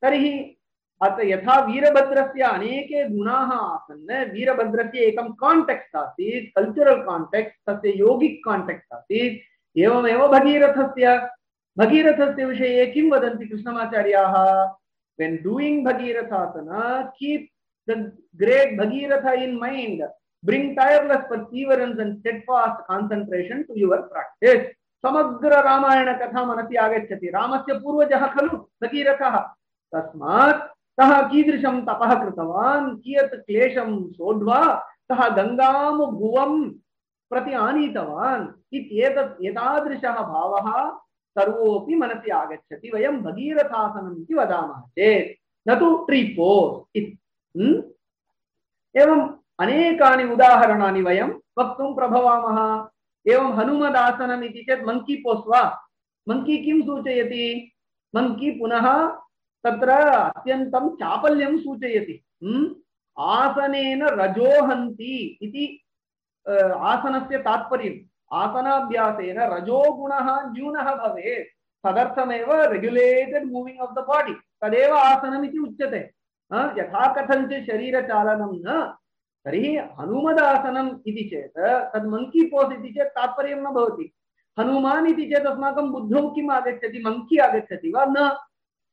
तर्हि अत यथा वीरभद्रस्य अनेके गुणाः आसन् वीरभद्रस्य एकं काण्टेक्स्ट् आसीत् कल्चरल् काण्टेक्स्ट् तस्य योगिक् काण्टेक्स्ट् आसीत्। एवमेव भगीरथस्य। भगीरथस्य विषये किं वदन्ति कृष्णमाचार्याः? When doing bhagirathasana keep the great bhagirath in mind, bring tireless perseverance and steadfast concentration to your practice. समग्र रामायण कथा मनसि आगच्छति रामस्य पूर्वजः खलु भगीरथः तस्मात् सः कीदृशं तपः कृतवान् कियत् क्लेशं सोढ्वा सः गङ्गां भुवं प्रति आनीतवान् इत्येतत् एतादृशः भावः सर्वोऽपि मनसि आगच्छति वयं भगीरथासनम् इति वदामः चेत् न तु ट्रिपोस् इति? एवम् अनेकानि उदाहरणानि वयं वक्तुं प्रभवामः। एवं हनुमदासनम् इति चेत् मङ्की पोस् वा? मङ्की किं सूचयति? मङ्की पुनः तत्र अत्यन्तं चापल्यं सूचयति। हम्म? आसनेन रजोहन्ति इति आसनस्य तात्पर्यम्। आसनाभ्यासेन रजोगुणः न्यूनः भवेत्। तदर्थमेव regulated moving of the body तदेव आसनम् इति उच्यते। यथा कथञ्चित् शरीरचालनं न, तर्हि हनुमदासनम् इति चेत्, तद् मङ्की पोस् इति चेत् तात्पर्यं न भवति। हनुमान् इति चेत् अस्माकं बुद्धौ किम् आगच्छति? मङ्की आगच्छति वा? न।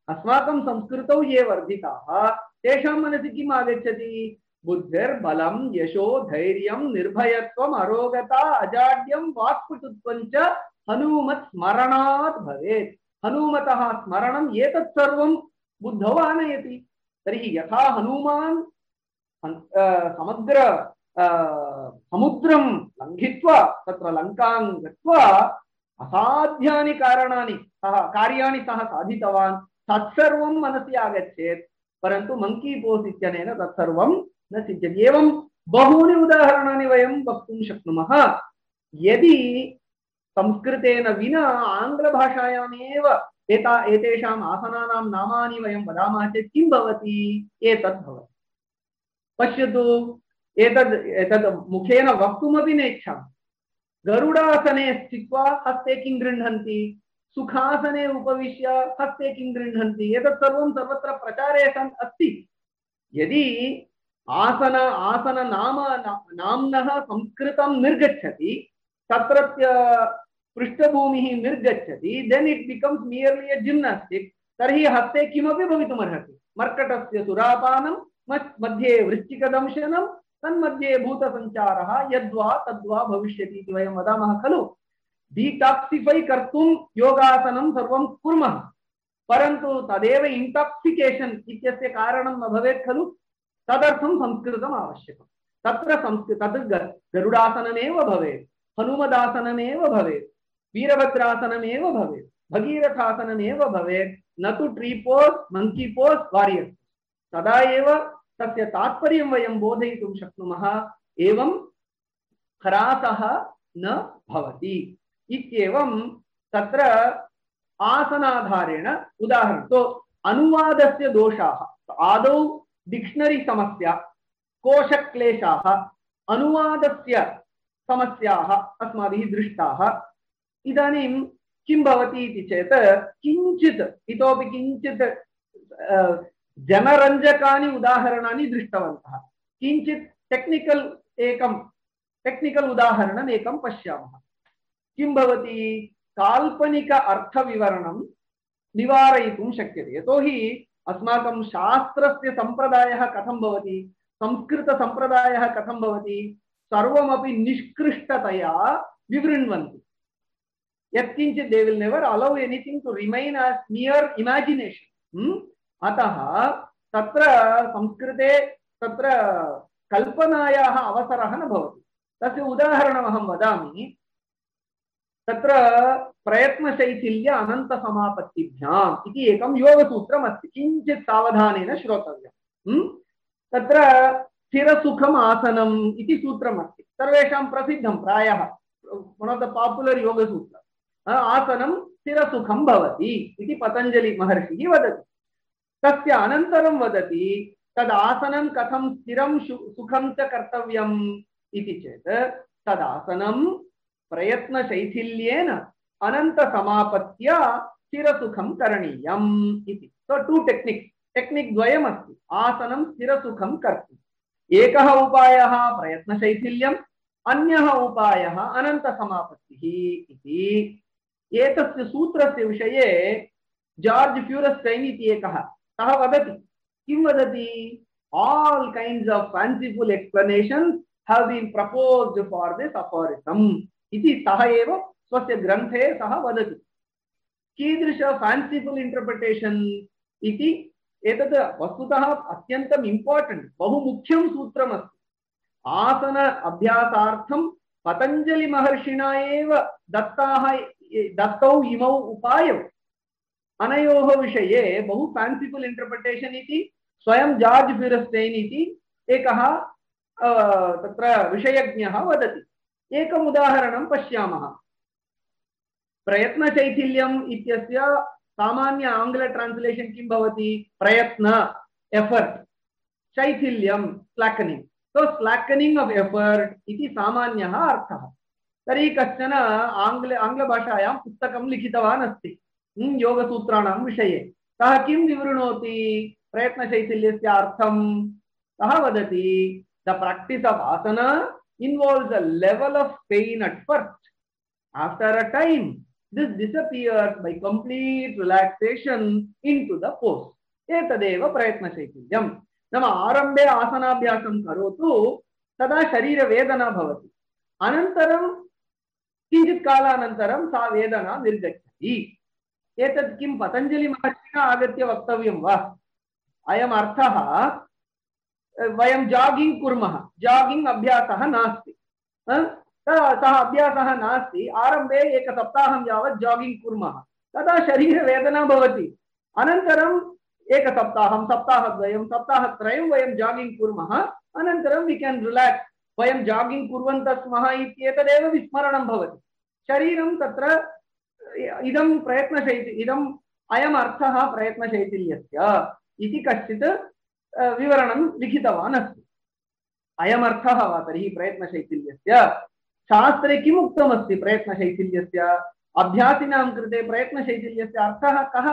अस्माकं संस्कृतौ ये वर्धिताः, तेषां मनसि किम् आगच्छति? बुद्धिर्बलं, यशो, धैर्यं, निर्भयत्वम्, अरोगता, अजाड्यं, वाक्पटुत्वं हनूमत् स्मरणात् भवेत्। हनूमतः स्मरणम् एतत् सर्वं बुद्धौ आनयति। तर्हि यथा हनूमान् समग्र समुद्रं लङ्घित्वा, तत्र लङ्कां गत्वा असाध्यानि कारणानि, सः, कार्याणि सः साधितवान्, तत्सर्वं मनसि आगच्छेत्, परन्तु मङ्की पोस् इत्यनेन तत्सर्वं न सिद्ध्यति। एवं बहूनि उदाहरणानि वयं वक्तुं शक्नुमः। यदि संस्कृतेन विना आङ्ग्लभाषायामेव एता एतेषाम् आसनानां नामानि वयं वदामः चेत् किं भवति? एतद् भवति। पश्यतु, एतद् एतद् मुखेन वक्तुमपि नेच्छामि। गरुडासने स्थित्वा हस्ते किं गृह्णन्ति? सुखासने उपविश्य हस्ते किं गृह्णन्ति? एतत् सर्वं सर्वत्र प्रचारे सन् अस्ति। यदि आसन आसन नाम नाम्नः संस्कृतं निर्गच्छति, तत्रत्य पृष्ठभूमिः निर्गच्छति then it becomes merely a gymnastic तर्हि हस्ते किमपि भवितुमर्हति। मर्कटस्य सुरापानं मध्ये वृश्चिकदंशनं, तन्मध्ये भूतसञ्चारः, यद्वा तद्वा भविष्यति इति वयं वदामः खलु। डिटाक्सिफै कर्तुं योगासनं सर्वं कुर्मः। परन्तु तदेव इण्टाक्सिकेशन् इत्यस्य कारणं न भवेत् खलु। तदर्थं संस्कृतम् आवश्यकं तत्र संस्कृत तद् गरुडासनमेव भवेत्। हनुमदासनमेव भवेत्। वीरभद्रासनमेव भवेत् भगीरथासनमेव भवेत् न तु ट्रीपोस् मङ्की पोस् वारियर् तदा एव तस्य तात्पर्यं वयं बोधयितुं शक्नुमः एवं ह्रासः न भवति इत्येवं तत्र आसनाधारेण उदाहरणं तो अनुवादस्य दोषाः आदौ डिक्षनरी समस्या कोशक्लेशाः अनुवादस्य समस्याः अस्माभिः दृष्टाः इदानीं किं भवति इति चेत् किञ्चित् इतोपि किञ्चित् जनरञ्जकानि उदाहरणानि दृष्टवन्तः। किञ्चित् टेक्निकल् एकं, टेक्निकल् उदाहरणम् एकं पश्यामः। किं भवति? काल्पनिक अर्थविवरणं निवारयितुं शक्यते। यतोहि अस्माकं शास्त्रस्य सम्प्रदायः कथं भवति? संस्कृतसम्प्रदायः कथं भवति? सर्वमपि निष्कृष्टतया विवृण्वन्ति। यत्किञ्चित् they will never allow anything to remain as mere imagination अतः तत्र संस्कृते तत्र कल्पनायाः अवसरः न भवति तस्य उदाहरणमहं वदामि तत्र प्रयत्नशैथिल्य अनन्तसमापत्तिभ्याम् इति एकं योगसूत्रम् अस्ति किञ्चित् सावधानेन श्रोतव्यम् हम्म? तत्र स्थिरसुखम् आसनम् इति सूत्रमस्ति सर्वेषां प्रसिद्धं प्रायः one of the popular Yogasutra आसनं स्थिरसुखं भवति इति पतञ्जलिमहर्षिः वदति। तस्य अनन्तरं वदति, तद् आसनं कथं स्थिरं सुखं च कर्तव्यम् इति चेत् तदासनं प्रयत्नशैथिल्येन अनन्तसमापत्या स्थिरसुखं करणीयम् इति। सो टु टेक्निक्स् टेक्निक् द्वयमस्ति। आसनं स्थिरसुखं कर्तुम्। एकः उपायः प्रयत्नशैथिल्यम्, अन्यः उपायः अनन्तसमापत्तिः इति। एतस्य सूत्रस्य विषये जार्ज् फ्यूरस्टैन् इति एकः सः वदति? किं वदति? All kinds of fanciful explanations have been proposed for this aphorism. इति सः एव स्वस्य ग्रन्थे सः वदति। कीदृश fanciful interpretation इति? एतत् वस्तुतः अत्यन्तम् इम्पार्टेण्ट् बहु मुख्यं सूत्रमस्ति। आसन अभ्यासार्थं पतञ्जलिमहर्षिणा एव दत्ताः दत्तौ इमौ उपायौ अनयोः विषये बहु फैन्सिफुल् इण्टर्प्रिटेशन् इति स्वयं जार्ज् फ्यूरस्टैन् इति एकः तत्र विषयज्ञः वदति एकम् उदाहरणं पश्यामः प्रयत्नशैथिल्यम् इत्यस्य सामान्य आङ्ग्ल ट्रान्स्लेशन् किं भवति प्रयत्न effort शैथिल्यं slackening so slackening of effort इति सामान्यः अर्थः तर्हि कश्चन आङ्ग्ल आङ्ग्लभाषायां पुस्तकं लिखितवान् अस्ति योगसूत्राणां विषये सः किं विवृणोति प्रयत्नशैथिल्यस्य अर्थं सः वदति the practice of asana involves a level of pain at first. After a time, this disappears by complete relaxation into the pose. एतदेव प्रयत्नशैथिल्यं नाम आरम्भे आसनाभ्यासं करोतु तदा शरीरवेदना भवति अनन्तरं किञ्चित् कालानन्तरं सा वेदना निर्गच्छति। एतत् किं, पतञ्जलिमहर्षिणा आगत्य वक्तव्यं वा? अयम् अर्थः वयं जागिङ्ग् कुर्मः। जागिङ्ग् अभ्यासः नास्ति। सः अभ्यासः नास्ति। आरम्भे एकसप्ताहं यावत् जागिङ्ग् कुर्मः। तदा शरीरवेदना भवति। अनन्तरम् एकसप्ताहं, सप्ताहद्वयं, सप्ताहत्रयं वयं जागिङ्ग् कुर्मः। अनन्तरं वि केन् रिलाक्स् वयं जागिङ्ग् कुर्वन्तः स्मः इत्येतदेव विस्मरणं भवति। शरीरं तत्र इदं प्रयत्नशैति इदम् अयम् अर्थः प्रयत्नशैथिल्यस्य इति कश्चित् विवरणं लिखितवान् अस्ति। अयमर्थः वा तर्हि प्रयत्नशैथिल्यस्य? शास्त्रे किम् उक्तमस्ति प्रयत्नशैथिल्यस्य? अभ्यासिनां कृते प्रयत्नशैथिल्यस्य अर्थः कः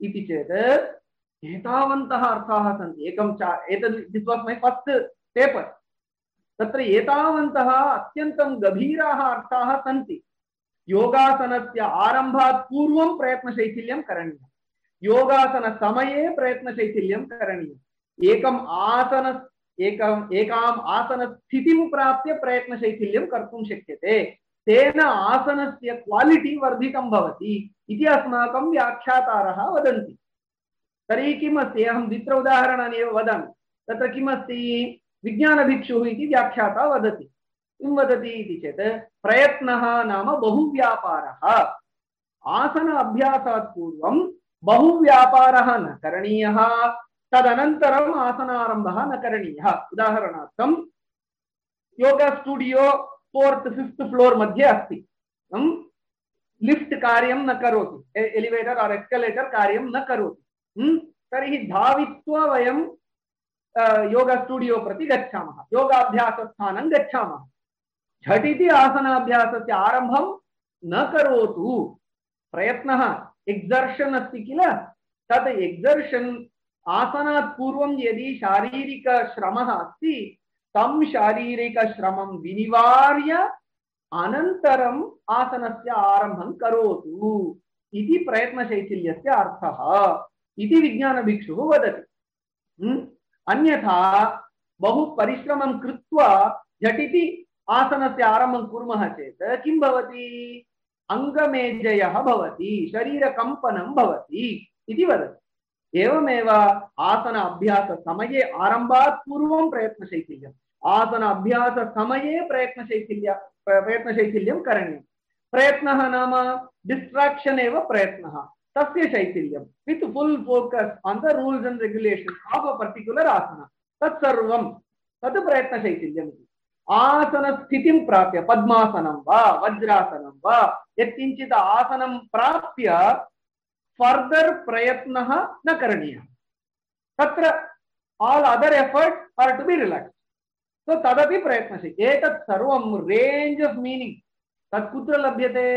इति चेत्, एतावन्तः अर्थाः सन्ति। एकं चा, एतद् this was my first paper तत्र एतावन्तः अत्यन्तं गभीराः अर्थाः सन्ति। योगासनस्य आरम्भात् पूर्वं प्रयत्नशैथिल्यं करणीयं योगासनसमये प्रयत्नशैथिल्यं करणीयम्। एकम् आसन, एकम्, एकाम् आसनस्थितिं प्राप्य प्रयत्नशैथिल्यं कर्तुं शक्यते। तेन आसनस्य क्वालिटि वर्धितं भवति इति अस्माकं व्याख्यातारः वदन्ति। तर्हि किम् अस्ति अहं द्वित्र उदाहरणानि एव वदामि। तत्र किमस्ति? विज्ञानभिक्षुः इति व्याख्याता वदति। किं वदति इति चेत्, प्रयत्नः नाम बहुव्यापारः। आसन अभ्यासात् पूर्वं बहुव्यापारः न करणीयः तदनन्तरम् आसनारम्भः न करणीयः। उदाहरणार्थं, योग स्टूडियो फोर्त् फिफ्त् फ्लोर् मध्ये अस्ति। लिफ्ट् कार्यं न करोति एलिवेटर् आर् एस्कलेटर् कार्यं न करोति। तर्हि धावित्वा वयं योग स्टूडियो प्रति गच्छामः। योगाभ्यासस्थानं गच्छामः। झटिति आसनाभ्यासस्य आरम्भं न करोतु। प्रयत्नः एक्सर्षन् अस्ति किल? तत् एक्सर्षन् आसनात् पूर्वं यदि अस्ति, तं शारीरिकश्रमं विनिवार्य अनन्तरम् आसनस्य आरम्भं करोतु इति प्रयत्नशैथिल्यस्य अर्थः। इति विज्ञानभिक्षुः वदति। अन्यथा बहु परिश्रमं कृत्वा झटिति आसनस्य आरम्भं कुर्मः चेत् किं भवति? अङ्गमेजयः भवति, शरीरकम्पनं भवति एवमेव आसन अभ्याससमये आरम्भात् पूर्वं प्रयत्नशैथिल्यम्। आसन अभ्याससमये प्रयत्नशैथिल्य प्रयत्नशैथिल्यं करणीयं प्रयत्नः नाम डिस्ट्राक्षन् एव प्रयत्नः। तस्य शैथिल्यं with full focus on the rules and regulation of a particular asana तत्सर्वं तत् प्रयत्नशैथिल्यम् इति। आसनस्थितिं प्राप्य, पद्मासनं वा, वज्रासनं वा, यत्किञ्चित् आसनं प्राप्य फर्दर् प्रयत्नः न करणीयः। तत्र all other efforts are to be relax so तदपि प्रयत्नशि एतत् सर्वं रेञ्ज् आफ् मीनिङ्ग् तत् कुत्र लभ्यते?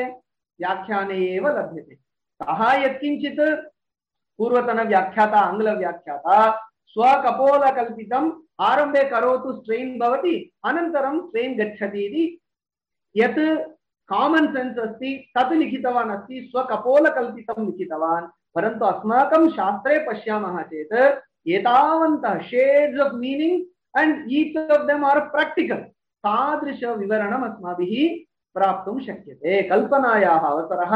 व्याख्याने एव लभ्यते। सः यत्किञ्चित् पूर्वतनव्याख्याता, आङ्ग्लव्याख्याता, स्वकपोलकल्पितम् आरम्भे करोतु स्ट्रेन् भवति, अनन्तरं स्ट्रेन् गच्छति इति यत् कामन् सेन्स् अस्ति, तत् लिखितवान् अस्ति, स्वकपोलकल्पितं लिखितवान्, परन्तु अस्माकं शास्त्रे पश्यामः चेत् एतावन्तः shades of meaning and each of them are practical तादृशविवरणम् अस्माभिः प्राप्तुं शक्यते, कल्पनायाः अवसरः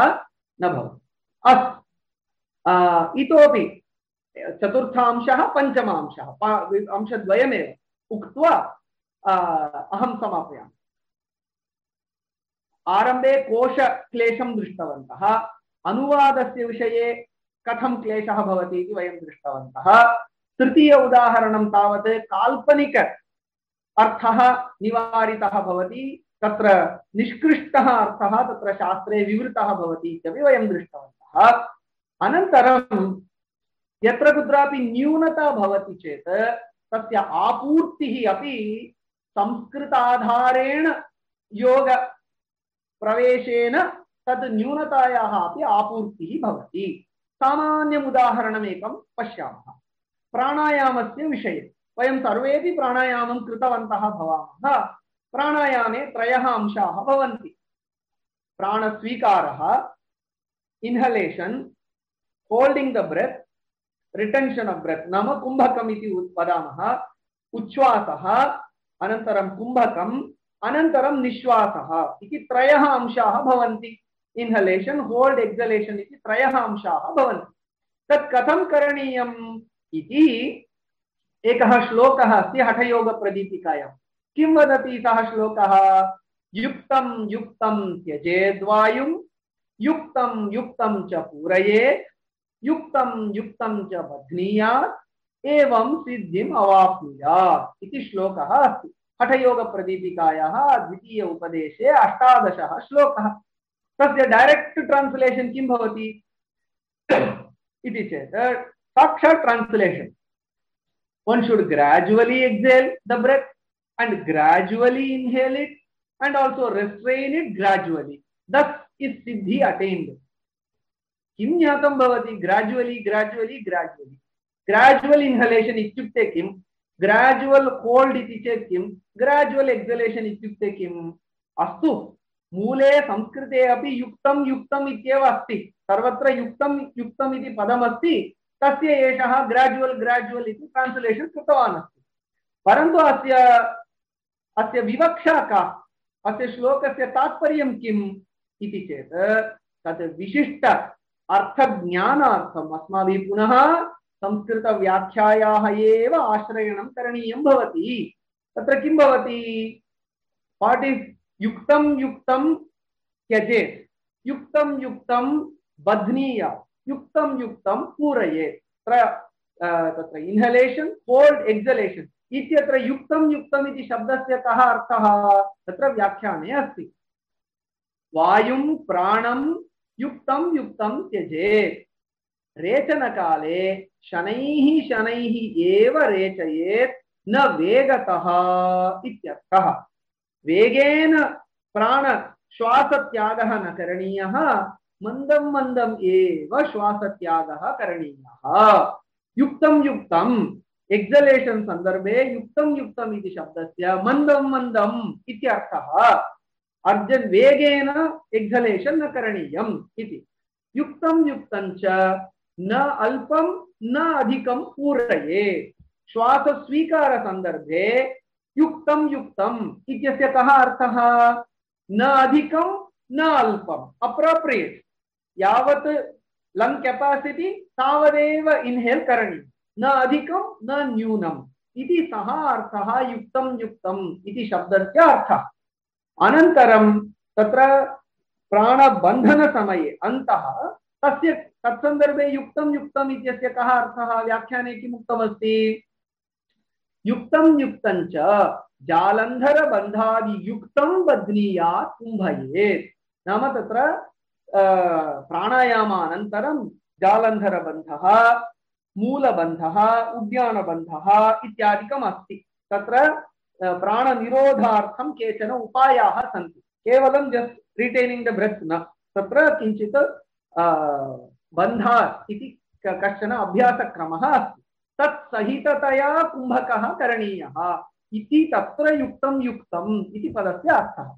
न भवति। अस्तु इतोपि चतुर्थांशः पञ्चमांशः अंशद्वयमेव उक्त्वा अहं समापयामि। आरम्भे कोशक्लेशं दृष्टवन्तः, अनुवादस्य विषये कथं क्लेशः भवति इति वयं दृष्टवन्तः। तृतीय उदाहरणं तावत् काल्पनिक अर्थः निवारितः भवति, तत्र निष्कृष्टः अर्थः, तत्र शास्त्रे विवृतः भवति इत्यपि वयं दृष्टवन्तः। अनन्तरं यत्र कुत्रापि न्यूनता भवति चेत् तस्य आपूर्तिः अपि संस्कृताधारेण योग प्रवेशेन तद् न्यूनतायाः अपि आपूर्तिः भवति। सामान्यम् उदाहरणमेकं पश्यामः। प्राणायामस्य विषये। वयं सर्वेपि प्राणायामं कृतवन्तः भवामः। प्राणायामे त्रयः अंशाः भवन्ति। प्राणस्वीकारः inhalation holding the breath retention of breath नाम कुम्भकम् इति वदामः उच्छ्वासः अनन्तरं कुम्भकम् अनन्तरं निःश्वासः इति त्रयः अंशाः भवन्ति इन्हलेशन् होल्ड् एक्सलेशन् इति त्रयः अंशाः भवन्ति तत् कथं करणीयम् इति एकः श्लोकः अस्ति हठयोगप्रदीपिकायां किं वदति सः श्लोकः युक्तं युक्तं त्यजेद्वायुं युक्तं युक्तं च पूरयेत् युक्तं युक्तं च बध्नीयात्, एवं सिद्धिम् अवाप्नुयात् इति श्लोकः अस्ति। हठयोगप्रदीपिकायाः द्वितीय उपदेशे अष्टादशः श्लोकः। तस्य डैरेक्ट् ट्रान्स्लेशन् किं भवति? इति चेत्, साक्षात् translation one should gradually exhale the breath and gradually inhale it and also restrain it gradually. Thus is siddhi attained. किं ज्ञातं भवति? ग्राजुवलि ग्राजुवलि ग्राजुवलि ग्राजुवल् इन्हलेशन् इत्युक्ते किं? ग्राजुवल् होल्ड् इति चेत् किं? ग्राजुवल् एक्सलेशन् इत्युक्ते किम् अस्तु, मूले संस्कृते अपि युक्तं, युक्तम् इत्येव अस्ति. सर्वत्र युक्तं, युक्तम् इति पदमस्ति. तस्य एषः ग्राजुवल् ग्राजुवल् इति ट्रान्स्लेशन् कृतवान् अस्ति. परन्तु अस्य अस्य विवक्षा का? अस्य श्लोकस्य तात्पर्यं किम्? इति चेत् तत् विशिष्ट अर्थज्ञानार्थम् अस्माभिः पुनः संस्कृतव्याख्यायाः एव आश्रयणं करणीयं भवति। तत्र किं भवति? वाट् इस् युक्तं युक्तं त्यजेत्। युक्तं युक्तं बध्नीय। युक्तं युक्तं पूरयेत् तत्र तत्र इन्हलेशन् होल्ड् एक्सलेशन् इत्यत्र युक्तं युक्तम् इति शब्दस्य कः अर्थः? तत्र व्याख्याने अस्ति। वायुं प्राणं युक्तं युक्तं त्यजेत्। रेचनकाले शनैः शनैः एव रेचयेत्, न वेगतः वेगेन प्राणश्वासत्यागः न करणीयः, मन्दं मन्दम् एव श्वासत्यागः करणीयः। युक्तं युक्तं एक्सलेशन् सन्दर्भे युक्तं युक्तम् इति शब्दस्य मन्दं मन्दम् इत्यर्थः। अर्जन् वेगेन एक्सलेशन् न इति। युक्तं युक्तं न अल्पं न अधिकं पूरये। श्वासस्वीकारसन्दर्भे युक्तं युक्तम् इत्यस्य कः अर्थः? न अधिकं, न अल्पम्। अप्रोप्रियेट् यावत् लङ् केपासिटि तावदेव इन्हेल् करणीयम्। न अधिकं, न न्यूनम्। इति सः अर्थः, युक्तं युक्तम् इति शब्दस्य अर्थः। अनन्तरं तत्र प्राणबन्धनसमये अन्तः तस्य तत्सन्दर्भे युक्तं युक्तम् इत्यस्य कः अर्थः? व्याख्याने किम् उक्तमस्ति? युक्तं युक्तं च जालन्धरबन्धादियुक्तं बध्नीया कुम्भयेत् नाम तत्र प्राणायामानन्तरं जालन्धरबन्धः, मूलबन्धः, उद्यानबन्धः इत्यादिकम् अस्ति तत्र प्राणनिरोधार्थं केचन उपायाः सन्ति। केवलं जस्ट् रिटैनिङ्ग् द ब्रेत् न, तत्र किञ्चित् बन्धा इति कश्चन अभ्यासक्रमः अस्ति। तत्सहिततया कुम्भकः करणीयः इति तत्र युक्तं युक्तम् इति पदस्य अर्थः।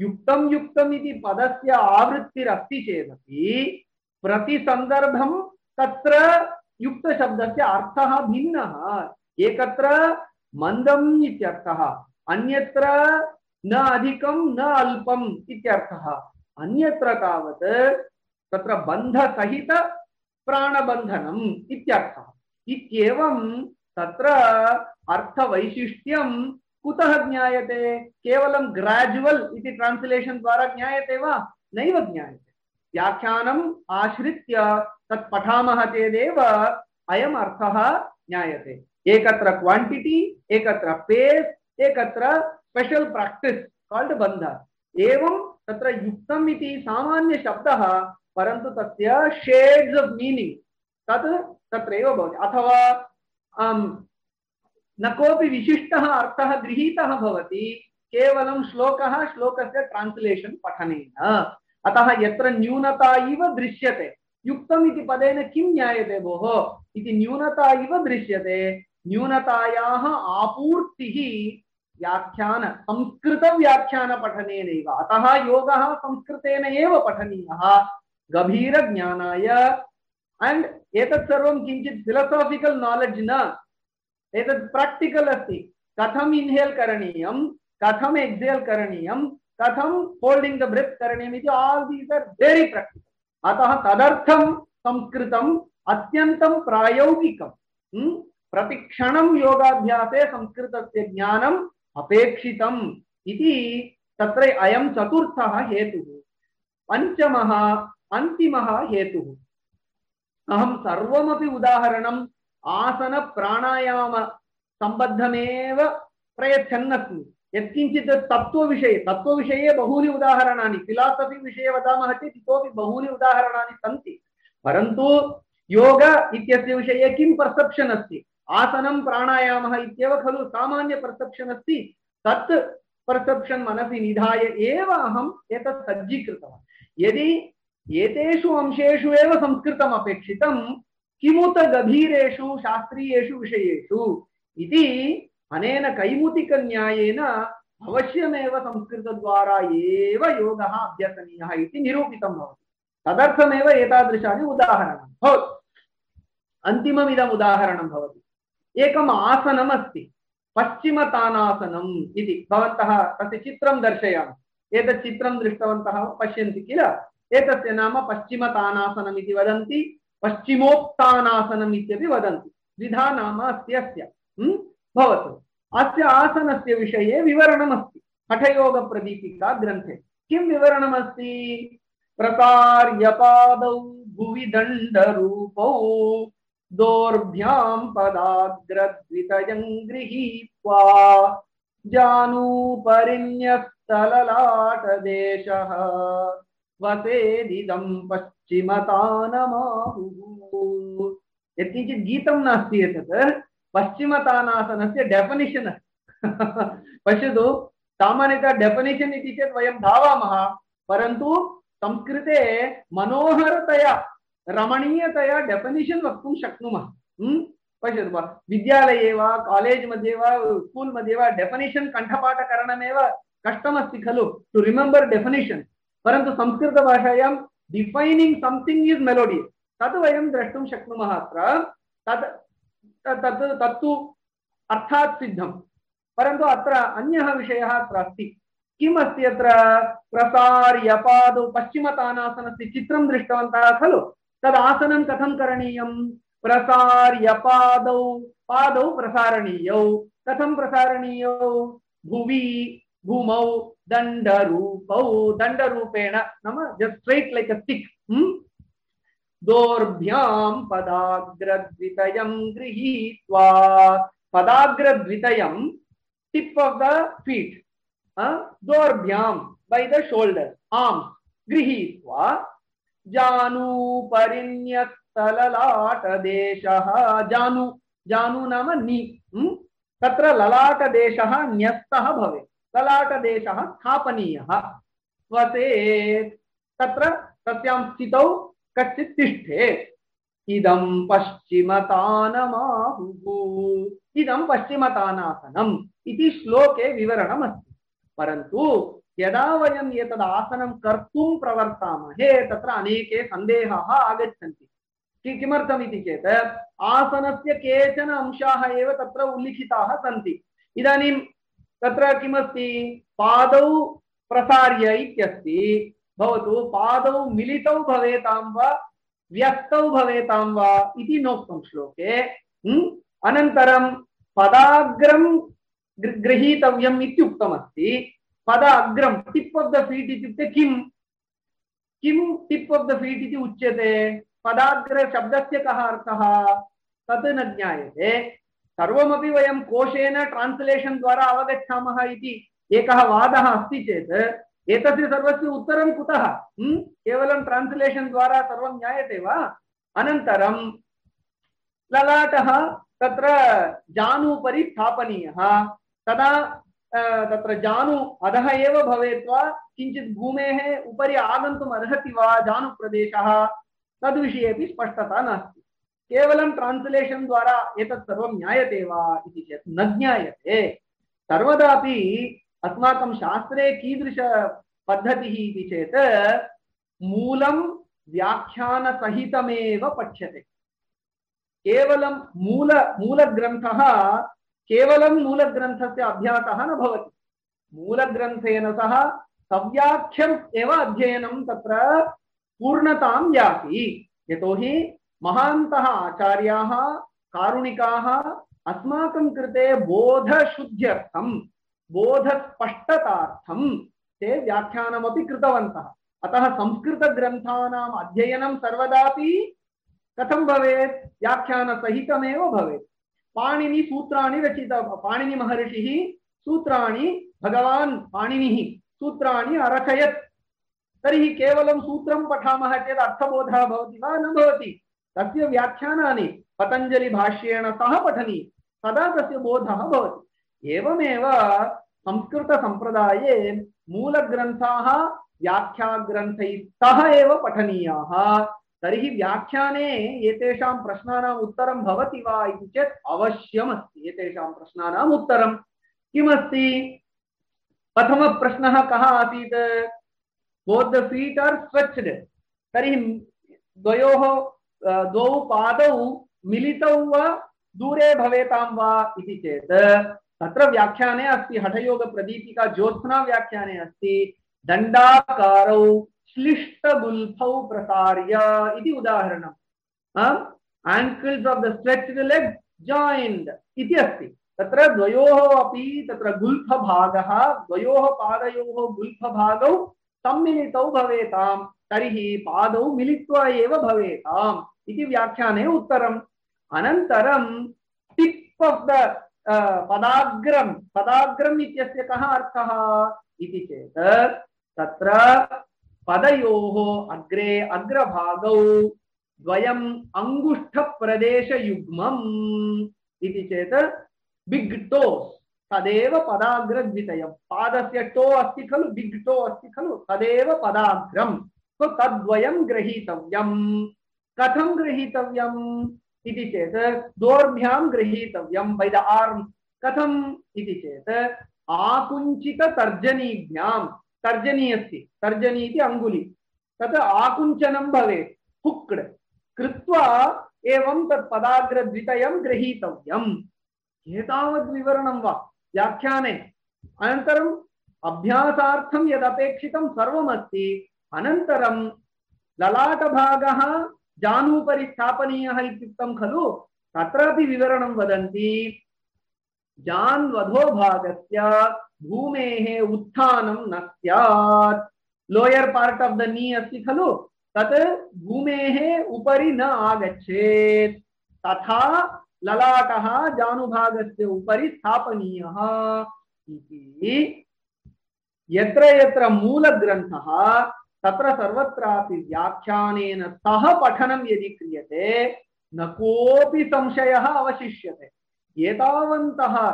युक्तं युक्तम् इति पदस्य आवृत्तिरस्ति चेदपि प्रतिसन्दर्भं तत्र युक्तशब्दस्य अर्थः भिन्नः। एकत्र मन्दम् इत्यर्थः। अन्यत्र न अधिकं, न अल्पम् इत्यर्थः। अन्यत्र तावत् तत्र बन्धसहित प्राणबन्धनम् इत्यर्थः। इत्येवं तत्र अर्थवैशिष्ट्यं कुतः ज्ञायते? केवलं ग्राजुवल् इति ट्रान्स्लेशन् द्वारा ज्ञायते वा? नैव ज्ञायते। व्याख्यानम् आश्रित्य तत् पठामः चेदेव अयम् अर्थः ज्ञायते। एकत्र क्वाण्टिटि एकत्र पेस्, एकत्र स्पेशल् प्राक्टिस् काल्ड् बन्ध। एवं तत्र युक्तम् इति सामान्यशब्दः, परन्तु तस्य शेड्स् आफ् मीनिङ्ग् तत् तत्रैव भवति। अथवा न कोऽपि विशिष्टः अर्थः गृहीतः भवति, केवलं श्लोकः, श्लोकस्य ट्रान्स्लेशन् पठनेन। अतः यत्र न्यूनता इव दृश्यते। युक्तम् इति पदेन किं ज्ञायते भोः? इति न्यूनता इव दृश्यते। न्यूनतायाः आपूर्तिः व्याख्यान संस्कृतव्याख्यानपठनेनैव अतः योगः संस्कृतेन एव पठनीयः। गभीरज्ञानाय। अण्ड् एतत् सर्वं किञ्चित् फिलोसाफिकल् नालेड्ज् न। एतत् प्राक्टिकल् अस्ति। कथम् इन्हेल् करणीयं कथम् एक्सेल् करणीयं कथं होल्डिङ्ग् द ब्रेत् करणीयम् इति all these are very practical अतः तदर्थं संस्कृतम् अत्यन्तं प्रायोगिकं म्? प्रतिक्षणं योगाभ्यासे संस्कृतस्य ज्ञानम् अपेक्षितम् इति तत्र अयं चतुर्थः हेतुः। पञ्चमः, अन्तिमः हेतुः। अहं सर्वमपि उदाहरणम् आसन प्राणायाम सम्बद्धमेव प्रयच्छन्नस्मि। यत्किञ्चित् तत्त्वविषये तत्त्वविषये बहूनि उदाहरणानि, फिलासफि विषये वदामः चेत् इतोपि बहूनि उदाहरणानि सन्ति। परन्तु योग इत्यस्य विषये किं पर्सेप्शन् अस्ति? आसनं प्राणायामः खलु सामान्य पर्सेप्शन् अस्ति। तत् पर्सेप्शन् मनसि निधाय एव अहम् एतत् सज्जीकृतवान्। यदि एतेषु अंशेषु एव संस्कृतम् अपेक्षितं, किमुत गभीरेषु, शास्त्रीयेषु विषयेषु इति अनेन कैमुतिकन्यायेन अवश्यमेव संस्कृतद्वारा एव योगः अभ्यसनीयः इति निरूपितं भवति। तदर्थमेव एतादृशानि उदाहरणानि भवतु। अन्तिममिदम् उदाहरणं भवति। एकम् आसनम् अस्ति पश्चिमतानासनम् इति। भवन्तः तस्य चित्रं दर्शयामि। एतत् किल? एतस्य नाम पश्चिमतानासनम् इति वदन्ति द्विधा नाम अस्ति, अस्य? भवतु। अस्य आसनस्य विषये विवरणमस्ति। हठयोगप्रदीपिका ग्रन्थे। किं विवरणमस्ति? प्रसार्यपादौ भुवि दण्डरूपौ दोर्भ्यां पदाग्रद्वितयं गृहीत्वा जानूपरिण्यस्तललाटदेशः वसेदिदं पश्चिमतानमाहुः। यत्किञ्चित् गीतं नास्ति एतत्। पश्चिमतानासनस्य डेफिनिशन् पश्यतु, सामान्यतः डेफिनिशन् इति चेत् वयं धावामः, परन्तु संस्कृते मनोहरतया रमणीयतया डेफिनिशन् वक्तुं शक्नुमः? पश्यतु वा विद्यालये मध्ये स्कूल् मध्ये वा डेफिनिशन् कण्ठपाठकरणमेव कष्टमस्ति खलु। टु रिमेम्बर् डेफिनिशन् परन्तु संस्कृतभाषायां डिफैनिङ्ग् सम्थिङ्ग् इस् मेलोडियस् तद् वयं द्रष्टुं शक्नुमः अत्र। तत् तत् तत्तु अर्थात् सिद्धं परन्तु अत्र अन्यः विषयः अत्र अस्ति। किम् अस्ति अत्र? प्रसार्यपादौ पश्चिमतानासनस्य चित्रं दृष्टवन्तः खलु। तद् आसनं कथं करणीयं? प्रसार्यपादौ पादौ प्रसारणीयौ। कथं प्रसारणीयौ? भुवि भूमौ दण्डरूपौ। दण्डरूपेण नाम just straight like a stick दोर्भ्यां पदाग्रद्वितयं गृहीत्वा। पदाग्रद्वितयं टिप् आफ् द फीट् दोर्भ्यां बै द शोल्डर् आर्म्स् गृहीत्वा। जानुपरिण्यक्तललाटदेशः जानु जानु नाम नि? तत्र ललाटदेशः न्यस्तः भवेत्। ललाटदेशः स्थापनीयः। वसेत्। तत्र तस्यां स्थितौ कश्चित् तिष्ठेत्। इदं पश्चिमतानमाहुः। इदं पश्चिमतानासनम् इति श्लोके विवरणमस्ति। परन्तु यदा वयम् एतद् आसनं कर्तुं प्रवर्तामहे तत्र अनेके सन्देहाः आगच्छन्ति। कि- किमर्थम् इति चेत्, आसनस्य केचन अंशाः एव तत्र उल्लिखिताः सन्ति। इदानीं तत्र किमस्ति? पादौ प्रसार्य इत्यस्ति। भवतु, पादौ मिलितौ भवेतां वा, व्यक्तौ भवेतां वा इति नोक्तं श्लोके? अनन्तरं पदाग्रं गृहीतव्यम् इत्युक्तमस्ति। पद अग्रं टिप् आफ् द फीट् इत्युक्ते किं किं टिप् आफ् द फीट् इति उच्यते? पदाग्र शब्दस्य कः अर्थः? तत् न ज्ञायते। सर्वमपि वयं कोशेन ट्रान्स्लेशन् द्वारा अवगच्छामः इति एकः वादः अस्ति चेत्, एतस्य सर्वस्य उत्तरं कुतः? केवलं ट्रान्स्लेशन् द्वारा सर्वं ज्ञायते वा? अनन्तरं ललाटः तत्र जानुपरि स्थापनीयः। तदा तत्र जानु अधः एव भवेत् वा किञ्चित् भूमेः उपरि आगन्तुम् अर्हति वा जानुप्रदेशः तद्विषयेपि स्पष्टता नास्ति। केवलं ट्रान्स्लेशन् द्वारा एतत् सर्वं ज्ञायते वा इति चेत् न ज्ञायते। सर्वदापि अस्माकं शास्त्रे कीदृशपद्धतिः इति चेत् मूलं व्याख्यानसहितमेव पठ्यते। केवलं मूल, मूलग्रन्थः केवलं मूलग्रन्थस्य अभ्यासः न भवति। मूलग्रन्थेन सह सव्याख्यम् अध्ययनं तत्र पूर्णतां याति। यतोहि महान्तः आचार्याः, कारुणिकाः अस्माकं कृते बोधशुद्ध्यर्थं बोधस्पष्टतार्थं ते व्याख्यानमपि कृतवन्तः। अतः संस्कृतग्रन्थानाम् अध्ययनं सर्वदापि कथं भवेत्? व्याख्यानसहितमेव भवेत्। पाणिनि सूत्राणि रचित पाणिनि महर्षिः, सूत्राणि भगवान् पाणिनिः, सूत्राणि अरचयत् तर्हि केवलं सूत्रं पठामः चेत् अर्थबोधः भवति वा न भवति? तस्य व्याख्यानानि पतञ्जलिभाष्येण सह पठनीयं तदा तस्य बोधः भवति। एवमेव संस्कृतसम्प्रदाये मूलग्रन्थाः व्याख्याग्रन्थैः सह एव पठनीयाः। तर्हि व्याख्याने एतेषां प्रश्नानाम् उत्तरं भवति वा इति चेत् अवश्यमस्ति। एतेषां प्रश्नानाम् उत्तरं किमस्ति? प्रथमप्रश्नः कः आसीत्? Both the feet are stretched तर्हि द्वयोः द्वौ पादौ मिलितौ वा दूरे भवेतां वा इति चेत् तत्र व्याख्याने अस्ति। हठयोगप्रदीपिका ज्योत्स्ना व्याख्याने अस्ति। दण्डाकारौ श्लिष्टगुल्फौ प्रसार्य इति उदाहरणम्। ankles of the stretched leg joined इति अस्ति। तत्र द्वयोः अपि तत्र गुल्फभागः, द्वयोः पादयोः गुल्फभागौ सम्मिलितौ भवेतां तर्हि पादौ मिलित्वा एव भवेताम् इति व्याख्याने उत्तरम्। अनन्तरं टिप् आफ् द पदाग्रं पदाग्रम् इत्यस्य कः अर्थः? इति चेत् तत्र पदयोः अग्रे अग्रभागौ द्वयम् अङ्गुष्ठप्रदेशयुग्मम् इति चेत् बिग् टोस् तदेव पदाग्रद्वितयं पादस्य टो अस्ति खलु, बिग् टो अस्ति खलु, तदेव पदाग्रम्। सो तद्वयं गृहीतव्यम् कथं गृहीतव्यम् इति चेत् दोर्भ्यां गृहीतव्यं बै द आर्म् कथम् इति चेत् आकुञ्चिततर्जनीभ्यां तर्जनी अस्ति। तर्जनी इति अङ्गुली। तत् आकुञ्चनं भवेत्। हुक्ड् कृत्वा एवं वा? व्याख्याने। अनन्तरम् अभ्यासार्थं यदपेक्षितं सर्वमस्ति। अनन्तरं ललाटभागः जानुपरि स्थापनीयः इत्युक्तं खलु? तत्रापि विवरणं वदन्ति। जान्वधो भागस्य भूमेः उत्थानं न स्यात्। Lower part of the knee अस्ति खलु? तत् भूमेः उपरि न आगच्छेत्। तथा ललाटः जानुभागस्य उपरि स्थापनीयः इति। यत्र यत्र मूलग्रन्थः, तत्र सर्वत्रापि व्याख्यानेन सह पठनं यदि क्रियते, न कोऽपि संशयः अवशिष्यते। एतावन्तः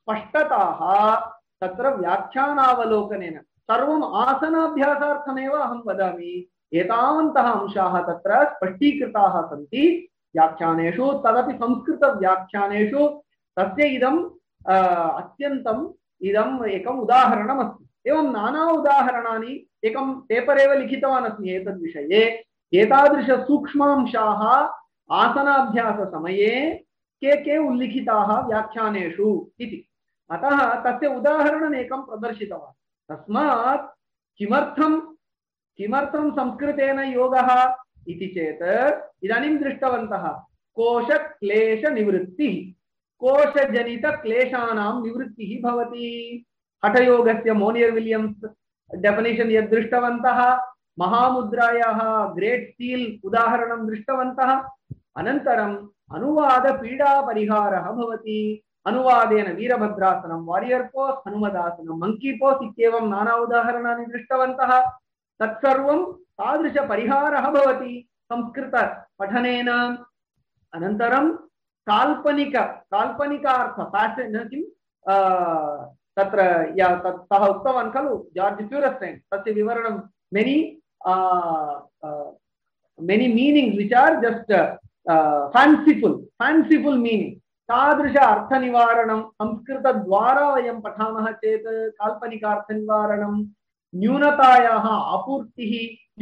स्पष्टताः तत्र व्याख्यानावलोकनेन सर्वम् आसनाभ्यासार्थमेव अहं वदामि। एतावन्तः अंशाः तत्र स्पष्टीकृताः सन्ति। व्याख्यानेषु, तदपि संस्कृतव्याख्यानेषु तस्य इदम् अत्यन्तम् इदम् एकम् उदाहरणमस्ति। एवं नाना उदाहरणानि एकं पेपर् एव लिखितवान् अस्मि एतद्विषये एतादृशसूक्ष्मांशाः आसनाभ्याससमये के के उल्लिखिताः व्याख्यानेषु इति। अतः तस्य उदाहरणम् एकं प्रदर्शितवान्। तस्मात् किमर्थं किमर्थं संस्कृतेन योगः इति चेत् इदानीं दृष्टवन्तः, कोशक्लेशनिवृत्तिः, कोशजनितक्लेशानां निवृत्तिः भवति। हठयोगस्य मोनियर् विलियम्स् डेफिनेशन् यद् दृष्टवन्तः, महामुद्रायाः ग्रेट् स्टील् उदाहरणं दृष्टवन्तः, अनन्तरम् अनुवादपीडापरिहारः भवति। अनुवादेन वीरभद्रासनं वारियर् पोस् हनुमदासनं मङ्की पोस् इत्येवं नाना उदाहरणानि दृष्टवन्तः तत्सर्वं तादृशपरिहारः भवति संस्कृतपठनेन अनन्तरं काल्पनिक काल्पनिकार्थ पासे न किं आ, तत्र या तत् सः उक्तवान् खलु जार्ज् फ्यूरस्टैन् तस्य विवरणं many many meanings which are just fanciful fanciful meaning तादृश अर्थनिवारणं संस्कृतद्वारा वयं पठामः चेत् काल्पनिकार्थनिवारणं न्यूनतायाः आपूर्तिः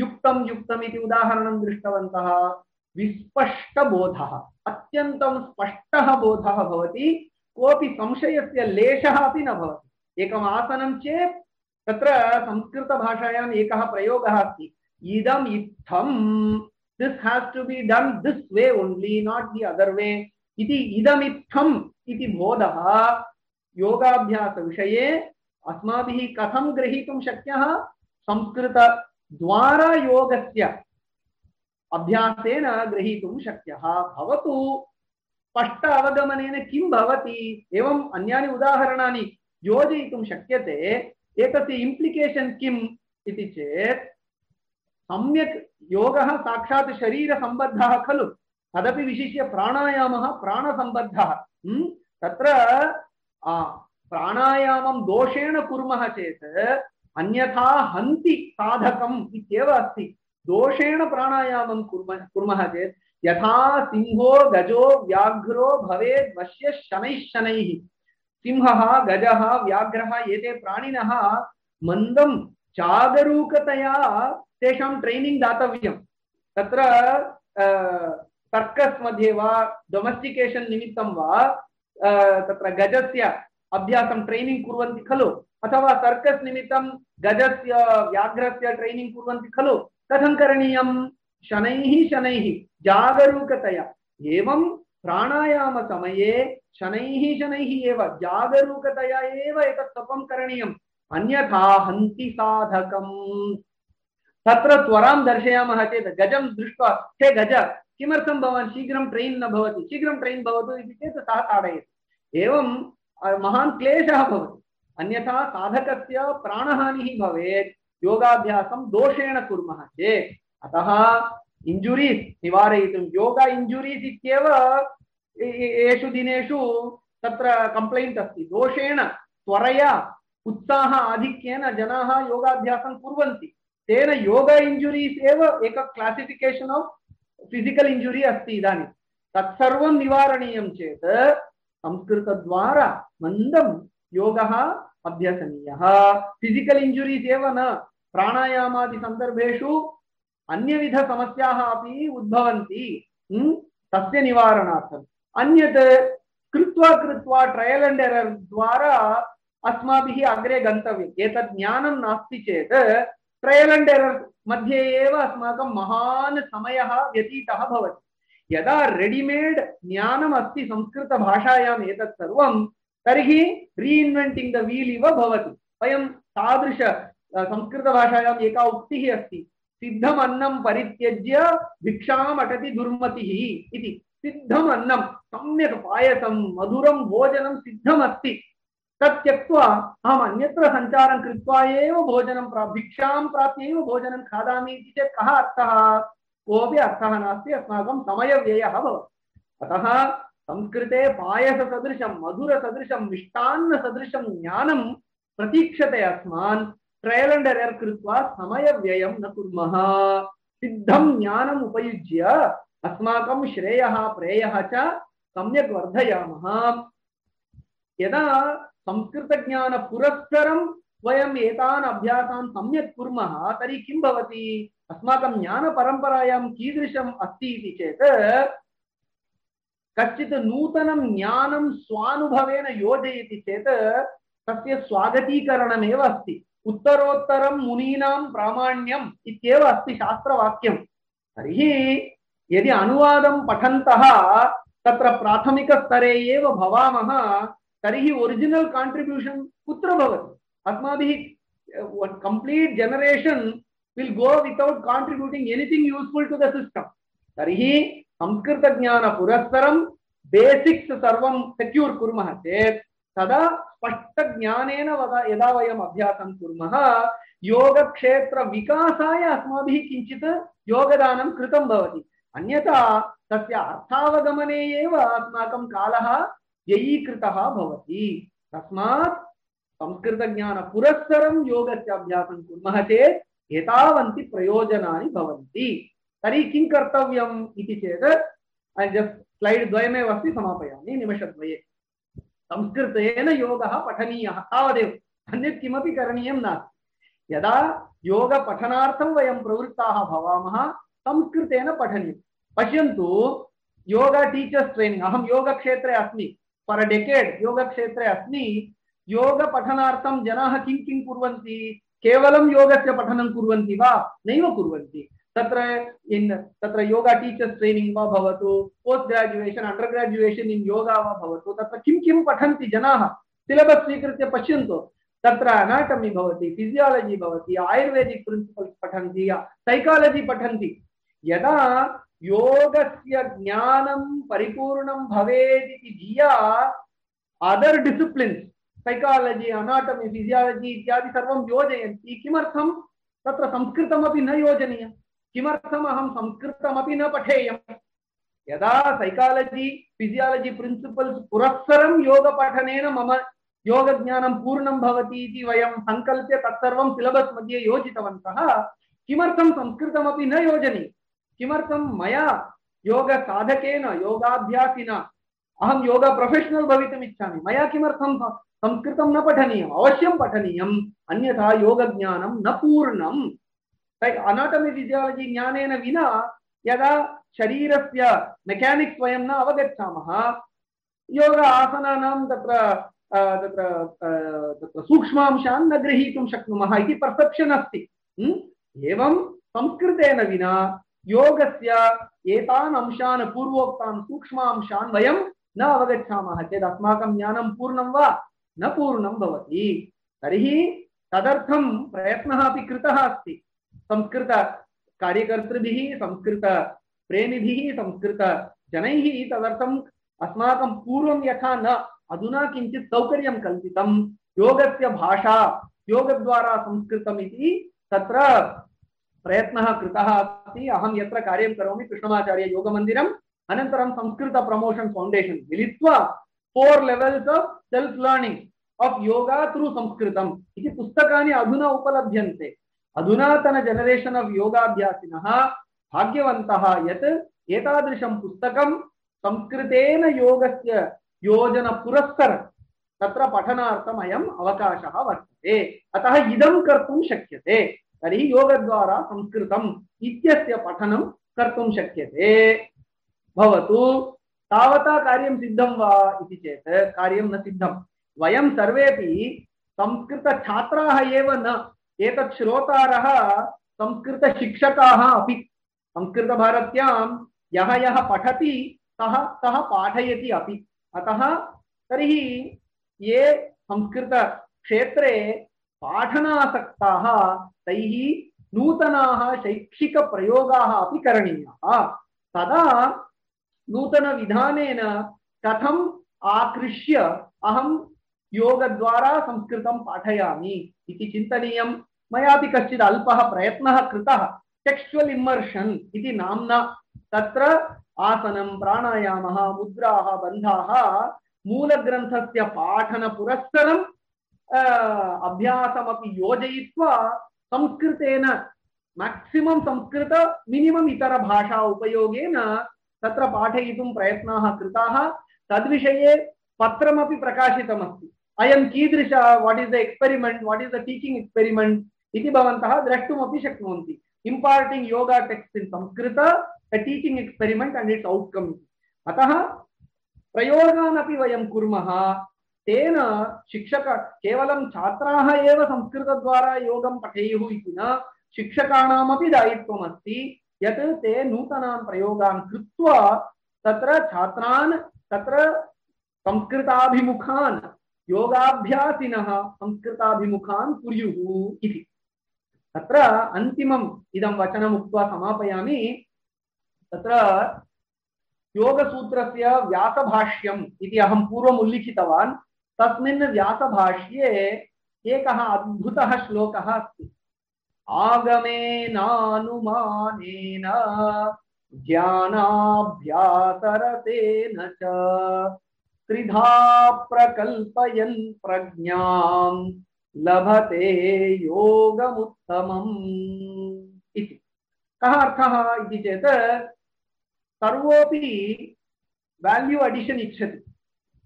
युक्तं युक्तम् इति उदाहरणं दृष्टवन्तः। विस्पष्टबोधः। अत्यन्तं स्पष्टः बोधः भवति। कोऽपि संशयस्य लेशः अपि न भवति। एकम् आसनं चेत् तत्र संस्कृतभाषायाम् एकः प्रयोगः अस्ति। इदम् इत्थं this has to be done this way only not the other way इति इदमित्थम् इति बोधः योगाभ्यासविषये अस्माभिः कथं ग्रहीतुं शक्यः? संस्कृतद्वारा योगस्य अभ्यासेन ग्रहीतुं शक्यः। भवतु स्पष्ट अवगमनेन किं भवति? एवम् अन्यानि उदाहरणानि योजयितुं शक्यते। एतस्य इम्प्लिकेशन् किम् इति चेत्, सम्यक् योगः साक्षात् शरीरसम्बद्धः खलु। तदपि विशिष्य प्राणायामः, प्राणसम्बद्धः। हम्म? तत्र प्राणायामं दोषेण कुर्मः चेत् अन्यथा हन्ति साधकम् इत्येव अस्ति। दोषेण प्राणायामं कुर्मः कुर्मः चेत् यथा सिंहो गजो व्याघ्रो भवेत् वश्य शनैः शनैः। सिंहः, गजः, व्याघ्रः एते प्राणिनः मन्दं जागरूकतया तेषां ट्रैनिङ्ग् दातव्यं तत्र सर्कस् मध्ये वा डोमेस्टिकेशन् निमित्तं वा तत्र गजस्य अभ्यासं ट्रैनिङ्ग् कुर्वन्ति खलु, अथवा सर्कस् निमित्तं गजस्य, व्याघ्रस्य ट्रैनिङ्ग् कुर्वन्ति खलु, कथं करणीयं? शनैः शनैः, जागरूकतया, एवं प्राणायामसमये शनैः शनैः एव, जागरूकतया एव एतत् सर्वं करणीयम्, अन्यथा हन्ति साधकम्। तत्र त्वरां दर्शयामः चेत् गजं दृष्ट्वा, हे गज किमर्थं भवान् शीघ्रं ट्रैन् न भवति? शीघ्रं ट्रैन् भवतु इति चेत् सः ताडयति एवं महान् क्लेशः भवति। अन्यथा साधकस्य प्राणहानिः भवेत्। योगाभ्यासं दोषेण कुर्मः चेत्। अतः इञ्जुरीस् निवारयितुं, योगा इञ्जुरीस् इत्येव एषु दिनेषु तत्र कम्प्लैण्ट् अस्ति। दोषेण त्वरया उत्साह आधिक्येन जनाः योगाभ्यासं कुर्वन्ति। तेन योग इञ्जुरीस् एव एक क्लासिफिकेशन् आफ् फिसिकल् इञ्जुरी अस्ति इदानीं। तत्सर्वं निवारणीयं चेत् संस्कृतद्वारा मन्दं योगः अभ्यसनीयः। फिसिकल् इञ्जुरीस् एव न प्राणायामादिसन्दर्भेषु अन्यविधसमस्याः अपि उद्भवन्ति। हम्म? तस्य निवारणार्थम् अन्यत् कृत्वा कृत्वा ट्रयल् अण्ड् एरर् द्वारा अस्माभिः अग्रे गन्तव्यम्। एतत् ज्ञानं नास्ति चेत् ट्रयल् अण्ड् एरर् मध्ये एव अस्माकं महान् समयः व्यतीतः भवति। यदा रेडिमेड् ज्ञानम् अस्ति संस्कृतभाषायाम् एतत् सर्वं, तर्हि रीइन्वेण्टिङ्ग् द व्हील् इव भवति। वयं तादृश संस्कृतभाषायाम् एका उक्तिः अस्ति सिद्धम् अन्नं परित्यज्य भिक्षाम् अटति दुर्मतिः इति। सिद्धम् अन्नं सम्यक् पायसं, मधुरं भोजनं सिद्धमस्ति। तत् त्यक्त्वा अहम् अन्यत्र सञ्चारं कृत्वा एव भोजनं प्रा भिक्षां प्राप्य एव भोजनं खादामि इति चेत् कः अर्थः? कोऽपि अर्थः नास्ति, अस्माकं समयव्ययः भवति। अतः संस्कृते पायससदृशं, मधुरसदृशं, मिष्टान्नसदृशं ज्ञानं प्रतीक्षते अस्मान्। ट्रयल् अण्ड् एरर् कृत्वा समयव्ययं न कुर्मः। सिद्धं ज्ञानम् उपयुज्य अस्माकं श्रेयः, प्रेयः च सम्यक् वर्धयामः। यदा संस्कृतज्ञानपुरस्सरं वयम् एतान् अभ्यासान् सम्यक् कुर्मः, तर्हि किं भवति? अस्माकं ज्ञानपरम्परायां कीदृशम् अस्ति इति चेत्, कश्चित् नूतनं ज्ञानं स्वानुभवेन योजयति चेत्, तस्य स्वागतीकरणमेव अस्ति। उत्तरोत्तरं मुनीनां प्रामाण्यम् इत्येव अस्ति शास्त्रवाक्यं तर्हि यदि अनुवादं पठन्तः, तत्र प्राथमिकस्तरे एव भवामः तर्हि ओरिजिनल् काण्ट्रिब्यूशन् कुत्र भवति? अस्माभिः complete generation will go without contributing anything useful to the system तर्हि संस्कृतज्ञानपुरस्सरं बेसिक्स् सर्वं सेक्यूर् कुर्मः चेत्, तदा स्पष्टज्ञानेन वदा, यदा वयम् अभ्यासं कुर्मः, योगक्षेत्रविकासाय अस्माभिः किञ्चित् योगदानं कृतं भवति। अन्यथा तस्य अर्थावगमने एव अस्माकं कालः व्ययीकृतः भवति तस्मात् संस्कृतज्ञानपुरस्सरं योगस्य अभ्यासं कुर्मः चेत् एतावन्ति प्रयोजनानि भवन्ति। तर्हि किं कर्तव्यम् इति चेत् जस्ट् स्लैड् द्वयमेव अस्ति, समापयामि, निमिषद्वये। संस्कृतेन योगः पठनीयः, तावदेव। अन्यत् किमपि करणीयं नास्ति। यदा योगपठनार्थं वयं प्रवृत्ताः भवामः, संस्कृतेन पठनीयं। पश्यन्तु, योगा टीचर्स् ट्रैनिङ्ग् अहं योगक्षेत्रे अस्मि। फर् अ डेकेड् योगक्षेत्रे अस्मि योगपठनार्थं जनाः किं किं कुर्वन्ति केवलं योगस्य पठनं कुर्वन्ति वा नैव कुर्वन्ति तत्र इन् तत्र योगा टीचर्स् ट्रैनिङ्ग् वा भवतु post graduation under graduation in yoga वा भवतु तत्र किं किं पठन्ति जनाः सिलेबस् स्वीकृत्य पश्यन्तु तत्र अनाटमि भवति फिसियालजि भवति आयुर्वेदिक् प्रिन्सिपल्स् पठन्ति सैकालजि पठन्ति यदा योगस्य ज्ञानं परिपूर्णं भवेत् इति धिया अदर् डिसिप्लिन्स् सैकालजि अनाटमि फिसियालजि इत्यादि सर्वं योजयन्ति। किमर्थं? न योजनीयं। किमर्थम् अहं संस्कृतमपि न पठेयम्? यदा सैकालजि फिसियालजि प्रिन्सिपल्स् पुरस्सरं योगपठनेन मम योगज्ञानं पूर्णं भवति इति वयं सङ्कल्प्य तत्सर्वं सिलबस् मध्ये योजितवन्तः, किमर्थं संस्कृतमपि न योजनीयं किमर्थं मया योगसाधकेन, योगाभ्यासिना? अहं योग प्रोफेशनल् भवितुम् इच्छामि। मया किमर्थं संस्कृतं न पठनीयम्? अवश्यं पठनीयम्। अन्यथा योगज्ञानं न पूर्णम्। अनाटमि फिसियालजि ज्ञानेन विना यदा शरीरस्य मेकानिक्स् वयं न अवगच्छामः, योग आसनानां तत्र न ग्रहीतुं शक्नुमः इति पर्सेप्शन् अस्ति। एवं संस्कृतेन विना योगस्य एतान् अंशान् पूर्वोक्तान् सूक्ष्मांशान् वयं न अवगच्छामः चेत् अस्माकं ज्ञानं पूर्णं वा न पूर्णं भवति। तर्हि तदर्थं प्रयत्नः अपि कृतः अस्ति। संस्कृतकार्यकर्तृभिः संस्कृतप्रेमिभिः संस्कृतजनैः तदर्थम् अस्माकं पूर्वं यथा न, अधुना किञ्चित् सौकर्यं कल्पितं। योगस्य भाषा, योगद्वारा संस्कृतम् इति तत्र प्रयत्नः कृतः अस्ति। अहं यत्र कार्यं करोमि, कृष्णमाचार्य अनन्तरं संस्कृत प्रमोशन् फौण्डेशन् मिलित्वा four levels of self learning of yoga through संस्कृतम् इति पुस्तकानि अधुना उपलभ्यन्ते। अधुनातन जनरेशन् आफ् योगाभ्यासिनः भाग्यवन्तः यत् एतादृशं पुस्तकं संस्कृतेन योगस्य योजनपुरस्सर तत्र पठनार्थम् अयम् अवकाशः वर्तते। अतः इदं कर्तुं शक्यते। तर्हि योगद्वारा संस्कृतम् इत्यस्य पठनं भवतु, तावता कार्यं सिद्धं वा इति चेत् कार्यं न सिद्धं। वयं सर्वेपि संस्कृतछात्राः एव न, एतत् श्रोतारः संस्कृतशिक्षकाः अपि। संस्कृतभारत्यां यः यः पठति, सः सः पाठयति अतः तर्हि ये संस्कृतक्षेत्रे पाठनासक्ताः तैः नूतनाः शैक्षिकप्रयोगाः अपि करणीयाः। तदा नूतनविधानेन कथम् आकृष्य अहं योगद्वारा संस्कृतं पाठयामि इति चिन्तनीयं। मयापि कश्चित् अल्पः प्रयत्नः कृतः। टेक्स्चुवल् इम्मर्शन् इति नाम्ना तत्र आसनं, प्राणायामः, मुद्राः, बन्धाः, मूलग्रन्थस्य पाठनपुरस्सरं अभ्यासमपि योजयित्वा संस्कृतेन मैक्सिमम संस्कृत मिनिमम इतर भाषा उपयोगेन तत्र पाठयितुं प्रयत्नाः कृताः। तद्विषये पत्रमपि प्रकाशितमस्ति। अयं कीदृश what is the experiment what is the teaching experiment इति भवन्तः द्रष्टुमपि शक्नुवन्ति। Imparting yoga text in Sanskrit the teaching experiment and its outcome अतः प्रयोगान् अपि वयं कुर्मः। तेन शिक्षक केवलं छात्राः एव संस्कृतद्वारा योगं पठेयुः इति न शिक्षकाणामपि दायित्वमस्ति, यत् ते नूतनान् प्रयोगान् कृत्वा तत्र छात्रान्, तत्र संस्कृताभिमुखान्, योगाभ्यासिनः संस्कृताभिमुखान् कुर्युः इति। तत्र अन्तिमम् इदं वचनम् उक्त्वा समापयामि। तत्र योगसूत्रस्य व्यासभाष्यम् इति अहं पूर्वम् उल्लिखितवान् तस्मिन् व्यासभाष्ये एकः अद्भुतः श्लोकः अस्ति। आगमेनानुमानेन ज्ञानाभ्यासरतेन च त्रिधा प्रकल्पयन् प्रज्ञां लभते योगमुत्तमम् इति। कः अर्थः इति चेत् सर्वोऽपि वाल्यू अडिशन् इच्छति।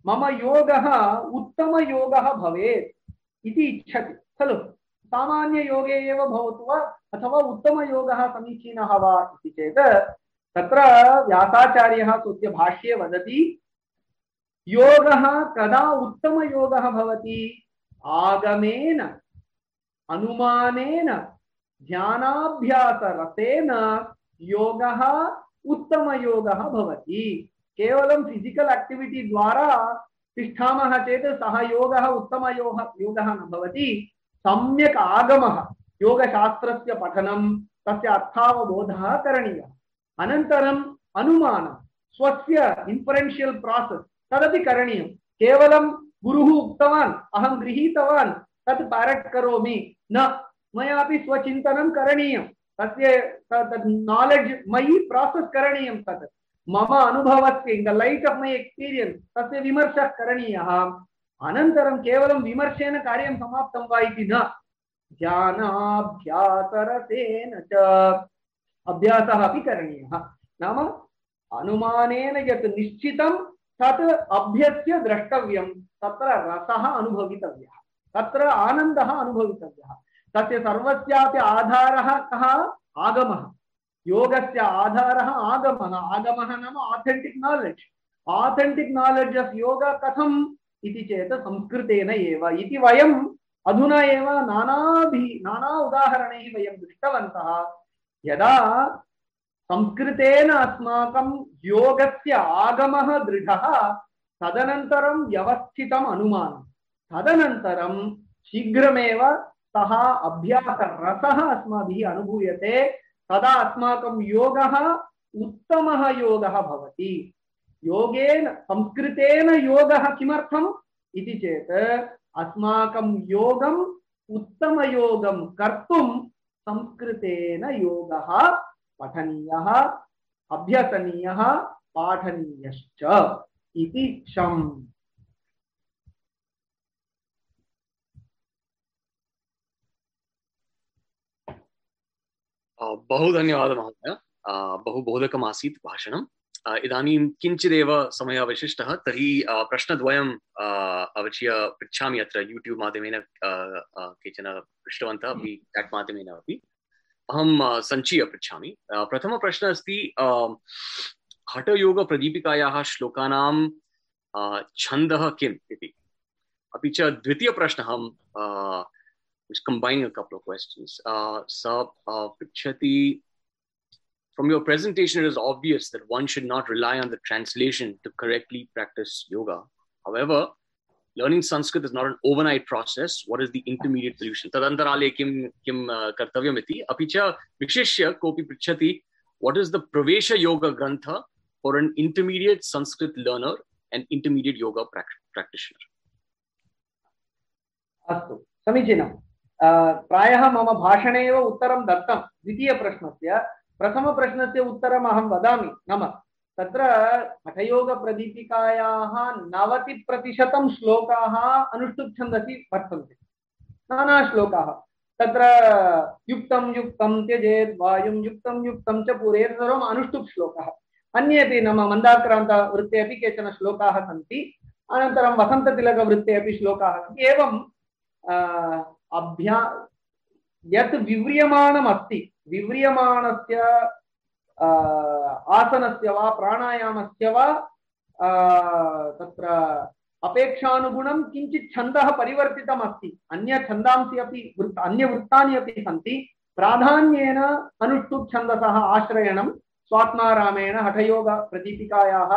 मम योगः उत्तमयोगः भवेत् इति इच्छति, खलु? सामान्ययोगे एव भवतु वा? अथवा उत्तमयोगः समीचीनः वा इति चेत् तत्र व्यासाचार्यः स्वस्य भाष्ये वदति, योगः कदा उत्तमयोगः भवति? आगमेन, अनुमानेन ध्यानाभ्यासरतेन योगः उत्तमयोगः भवति। केवलं फिजिकल् आक्टिविटि द्वारा तिष्ठामः चेत् सः योगः उत्तमयोगः योगः न भवति। सम्यक् आगमः। योगशास्त्रस्य पठनं, तस्य अर्थावबोधः करणीयः। अनन्तरम् अनुमानं, स्वस्य इन्फरेन्शियल् प्रासेस् तदपि करणीयं। केवलं गुरुः उक्तवान्, अहं गृहीतवान् न, मयापि स्वचिन्तनं करणीयं। तस्य तद् नालेड्ज् मयि प्रासेस् करणीयं तत्। मम अनुभवस्य in the light of my experience तस्य विमर्शः करणीयः। अनन्तरं केवलं विमर्शेन कार्यं समाप्तं वा इति न। ध्यानाभ्यासरतेन च। अभ्यासः अपि करणीयः। नाम अनुमानेन यत् निश्चितं, तत् अभ्यस्य द्रष्टव्यं। तत्र रसः अनुभवितव्यः। तत्र आनन्दः अनुभवितव्यः। तस्य सर्वस्यापि आधारः कः? आगमः। योगस्य आधारः आगमः आगमः नाम authentic knowledge authentic knowledge of yoga कथम् चेत् संस्कृतेन एव। इति वयम् अधुना एव नानाभिः, नाना उदाहरणैः वयं दृष्टवन्तः। यदा संस्कृतेन अस्माकं योगस्य आगमः दृढः, तदनन्तरं व्यवस्थितम् अनुमानं तदनन्तरं शीघ्रमेव सः अभ्यासरसः अस्माभिः अनुभूयते। तदा अस्माकं योगः उत्तमः योगः भवति। योगेन, संस्कृतेन योगः किमर्थम् इति चेत्, अस्माकं योगम् उत्तमयोगं कर्तुं संस्कृतेन योगः पठनीयः, अभ्यसनीयः, पाठनीयश्च इति शम् अ, बहु धन्यवादः महोदय बहु बोधकम् आसीत् भाषणम्। अ, इदानीं किञ्चिदेव समयः अवशिष्टः तर्हि प्रश्नद्वयं अ, अवचीय पृच्छामि अत्र यूट्यूब् माध्यमेन केचन पृष्टवन्तः अपि चाट् माध्यमेन अपि। अहं सञ्चीय पृच्छामि। प्रथमप्रश्नः अस्ति हठयोगप्रदीपिकायाः श्लोकानां छन्दः किम् इति। अपि च द्वितीयप्रश्नः अहं just combining a couple of questions. Uh, so, uh, Pichati, from your presentation, it is obvious that one should not rely on the translation to correctly practice yoga. However, learning Sanskrit is not an overnight process. What is the intermediate solution? Tadantarale kim kim uh, kartavyam iti. Api cha vikshishya kopi prichati, what is the Pravesha Yoga Grantha for an intermediate Sanskrit learner and intermediate yoga prac- practitioner? अस्तु समीचीनं अ, प्रायः मम भाषणे एव उत्तरं दत्तं द्वितीयप्रश्नस्य। प्रथमप्रश्नस्य उत्तरम् अहं वदामि। नाम, तत्र हठयोगप्रदीपिकायाः नवतिप्रतिशतं श्लोकाः अनुष्टुप् छन्दसि वर्तन्ते। नानाश्लोकाः। तत्र युक्तं युक्तं त्यजेत् वायुं, युक्तं युक्तं च पूरयेत् सर्वम् अनुष्टुप् श्लोकः अन्येपि नाम मन्दाक्रान्तवृत्ते अपि केचन श्लोकाः सन्ति। अनन्तरं वसन्ततिलकवृत्ते अपि श्लोकाः सन्ति। एवं अभ्या यत् विव्रियमाणम् अस्ति विव्रियमाणस्य आसनस्य वा, प्राणायामस्य वा तत्र अपेक्षानुगुणं किञ्चित् छन्दः परिवर्तितम् अस्ति अन्य अपि वृत् अन्यवृत्तानि अपि सन्ति। प्राधान्येन अनुष्टुप् छन्दसः आश्रयणं, स्वात्मारामेण हठयोगप्रदीपिकायाः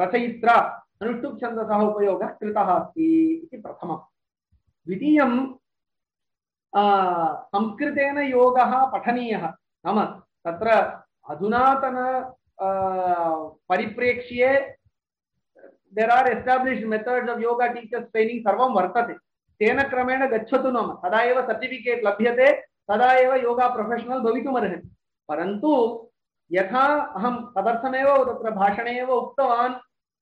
रचयित्रा अनुष्टुप् छन्दसः उपयोगः कृतः अस्ति इति प्रथमम्। द्वितीयं संस्कृतेन योगः पठनीयः। नाम तत्र अधुनातन परिप्रेक्ष्ये there are established methods of yoga teachers training सर्वं वर्तते। तेन क्रमेण गच्छतु नाम। तदा एव सर्टिफिकेट् लभ्यते, तदा एव योगा प्रोफेशनल् भवितुमर्हति। परन्तु यथा अहं तदर्थमेव तत्र भाषणे एव उक्तवान्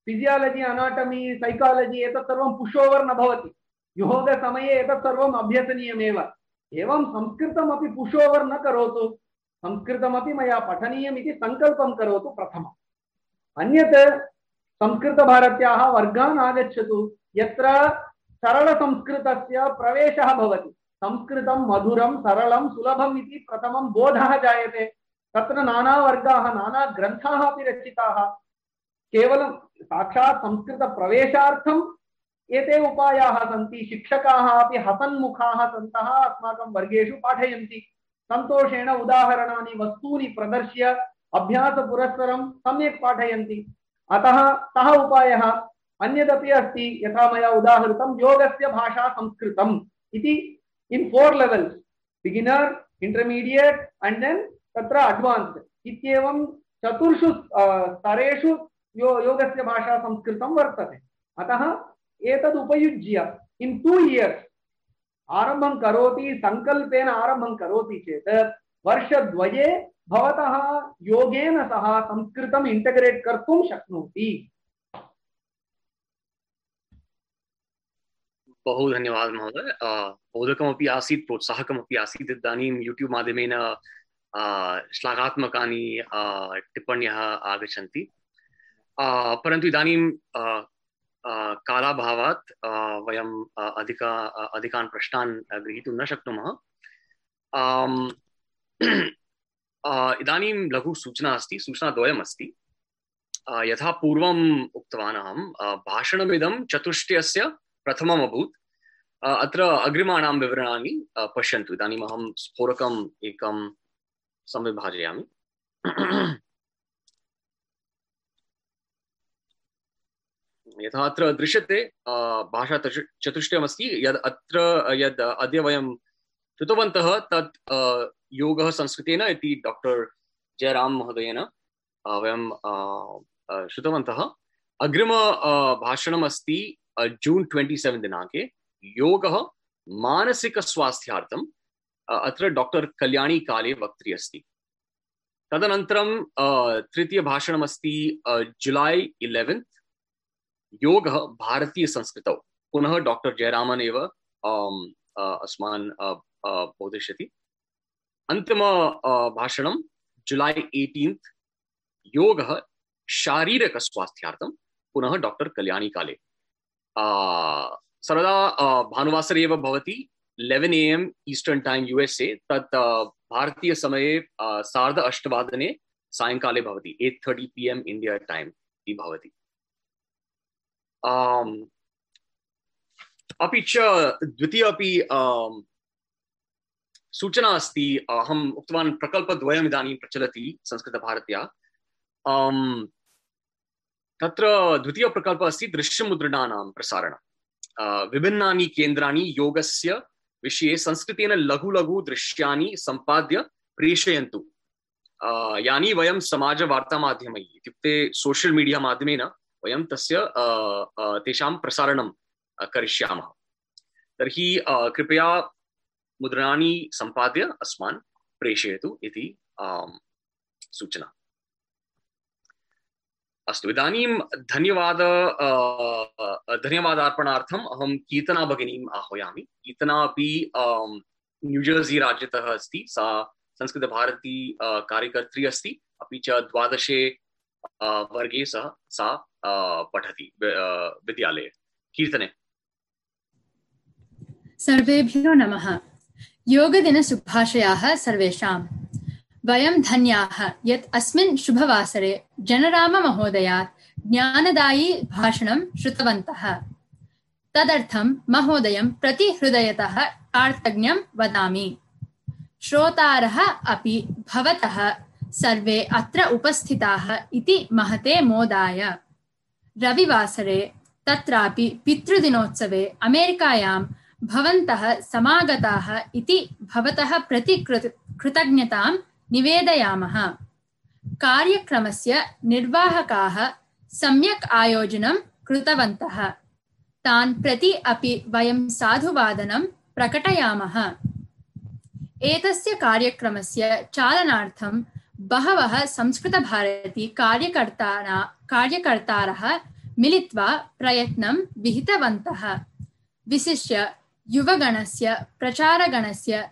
अनाटमि सैकालजि एतत् सर्वं पुष् ओवर् न भवति। योगसमये एतत् सर्वम् अभ्यसनीयमेव। एवं संस्कृतमपि पुष् ओवर् न करोतु। संस्कृतमपि मया पठनीयम् इति सङ्कल्पं करोतु प्रथमम् अन्यत् संस्कृतभारत्याः वर्गान् आगच्छतु। यत्र सरलसंस्कृतस्य प्रवेशः भवति। संस्कृतं मधुरं, सरलं, सुलभम् इति प्रथमं बोधः जायते। तत्र नानावर्गाः, नानाग्रन्थाः अपि रचिताः। केवलं साक्षात् संस्कृतप्रवेशार्थम् एते उपायाः सन्ति, शिक्षकाः अपि हसन्मुखाः सन्तः, अस्माकं वर्गेषु पाठयन्ति। सन्तोषेण उदाहरणानि, वस्तूनि प्रदर्श्य अभ्यासपुरस्सरं सम्यक् पाठयन्ति। अतः सः उपायः अन्यदपि अस्ति, यथा मया उदाहृतं, योगस्य भाषा संस्कृतम् इति। In four levels beginner intermediate and then तत्र अड्वान्स्ड् इत्येवं चतुर्षु स्तरेषु यो, योगस्य भाषा संस्कृतं वर्तते। अतः एतद् उपयुज्य इन् टु इयर्स् आरम्भं करोति सङ्कल्पेन आरम्भं करोति चेत्, वर्षद्वये भवतः योगेन सह संस्कृतम् इण्टग्रेट् कर्तुं शक्नोति। बहु धन्यवादः महोदय। बोधकमपि आसीत्, प्रोत्साहकमपि आसीत्। इदानीं यूट्यूब् माध्यमेन श्लाघात्मकानि टिप्पण्यः आगच्छन्ति। परन्तु इदानीं कालाभावात् वयं अ, अधिक अधिकान् प्रश्नान् ग्रहीतुं न शक्नुमः। इदानीं लघु सूचना अस्ति सूचनाद्वयम् अस्ति यथा पूर्वम् उक्तवान् अहं भाषणमिदं चतुष्टयस्य प्रथमम् अभूत् अत्र अग्रिमाणां विवरणानि पश्यन्तु। इदानीम् अहं स्फोरकम् एकं संविभाजयामि। यथा अत्र दृश्यते भाषा चतुष्टयमस्ति यद् अत्र यद् अद्य वयं श्रुतवन्तः तत् योगः संस्कृतेन इति डाक्टर् जयराम महोदयेन वयं श्रुतवन्तः। अग्रिम अ, भाषणमस्ति अ, जून् ट्वेण्टि सेवेन् दिनाङ्के योगः मानसिकस्वास्थ्यार्थम् अत्र डाक्टर् कल्याणी काले वक्त्री अस्ति। तदनन्तरं तृतीयभाषणमस्ति जुलै इलेवेन्त् योगः भारतीयसंस्कृतौ। पुनः डाक्टर् जयरामन् अस्मान् अ, अ, बोधिष्यति अन्तिम अ, भाषणं जुलै एटीन्त्। योगः शारीरकस्वास्थ्यार्थं पुनः डाक्टर् कल्याणी काले अ, सर्वदा भानुवासरे एव भवति eleven A M eastern time U S A तत् अ, भारतीयसमये अ, सार्ध अष्टवादने सायङ्काले भवति। एट् थर्टि पि एम् इति भवति। अपि च द्वितीय अपि आम्, सूचना अस्ति अहम् उक्तवान् प्रकल्पद्वयम् इदानीं प्रचलति संस्कृतभारत्या। आम्, तत्र द्वितीयप्रकल्पः अस्ति दृश्यमुद्रणानां प्रसारणं विभिन्नानि केन्द्राणि योगस्य विषये संस्कृतेन लघु लघु दृश्यानि सम्पाद्य प्रेषयन्तु। यानि वयं समाजवार्तामाध्यमैः इत्युक्ते सोशल् मीडिया माध्यमेन वयं तस्य तेषां प्रसारणं करिष्यामः। तर्हि कृपया मुद्राणि सम्पाद्य अस्मान् प्रेषयतु इति सूचना। अस्तु, इदानीं धन्यवाद धन्यवादार्पणार्थम् अहं कीर्तना भगिनीम् आह्वयामि। कीर्तना अपि न्यूजर्सी राज्यतः अस्ति। सा संस्कृतभारती कार्यकर्त्री अस्ति। अपि च द्वादशे वर्गे सः, सा पठति विद्यालये। कीर्तने। सर्वेभ्यो नमः। योगदिनशुभाशयाः सर्वेषां वयं धन्याः यत् अस्मिन् शुभवासरे जनराममहोदयात् ज्ञानदायी भाषणं श्रुतवन्तः। तदर्थं महोदयं प्रति हृदयतः कार्तज्ञं वदामि। श्रोतारः अपि भवतः सर्वे अत्र उपस्थिताः इति महते मोदाय। रविवासरे तत्रापि पितृदिनोत्सवे अमेरिकायां भवन्तः समागताः इति भवतः प्रति कृत- कृतज्ञतां निवेदयामः। कार्यक्रमस्य निर्वाहकाः सम्यक् आयोजनं कृतवन्तः। तान् प्रति अपि वयं साधुवादनं प्रकटयामः। एतस्य कार्यक्रमस्य चालनार्थं बहवः संस्कृतभारती कार्यकर्तारः मिलित्वा प्रयत्नं विहितवन्तः। विशिष्य युवगणस्य प्रचारगणस्य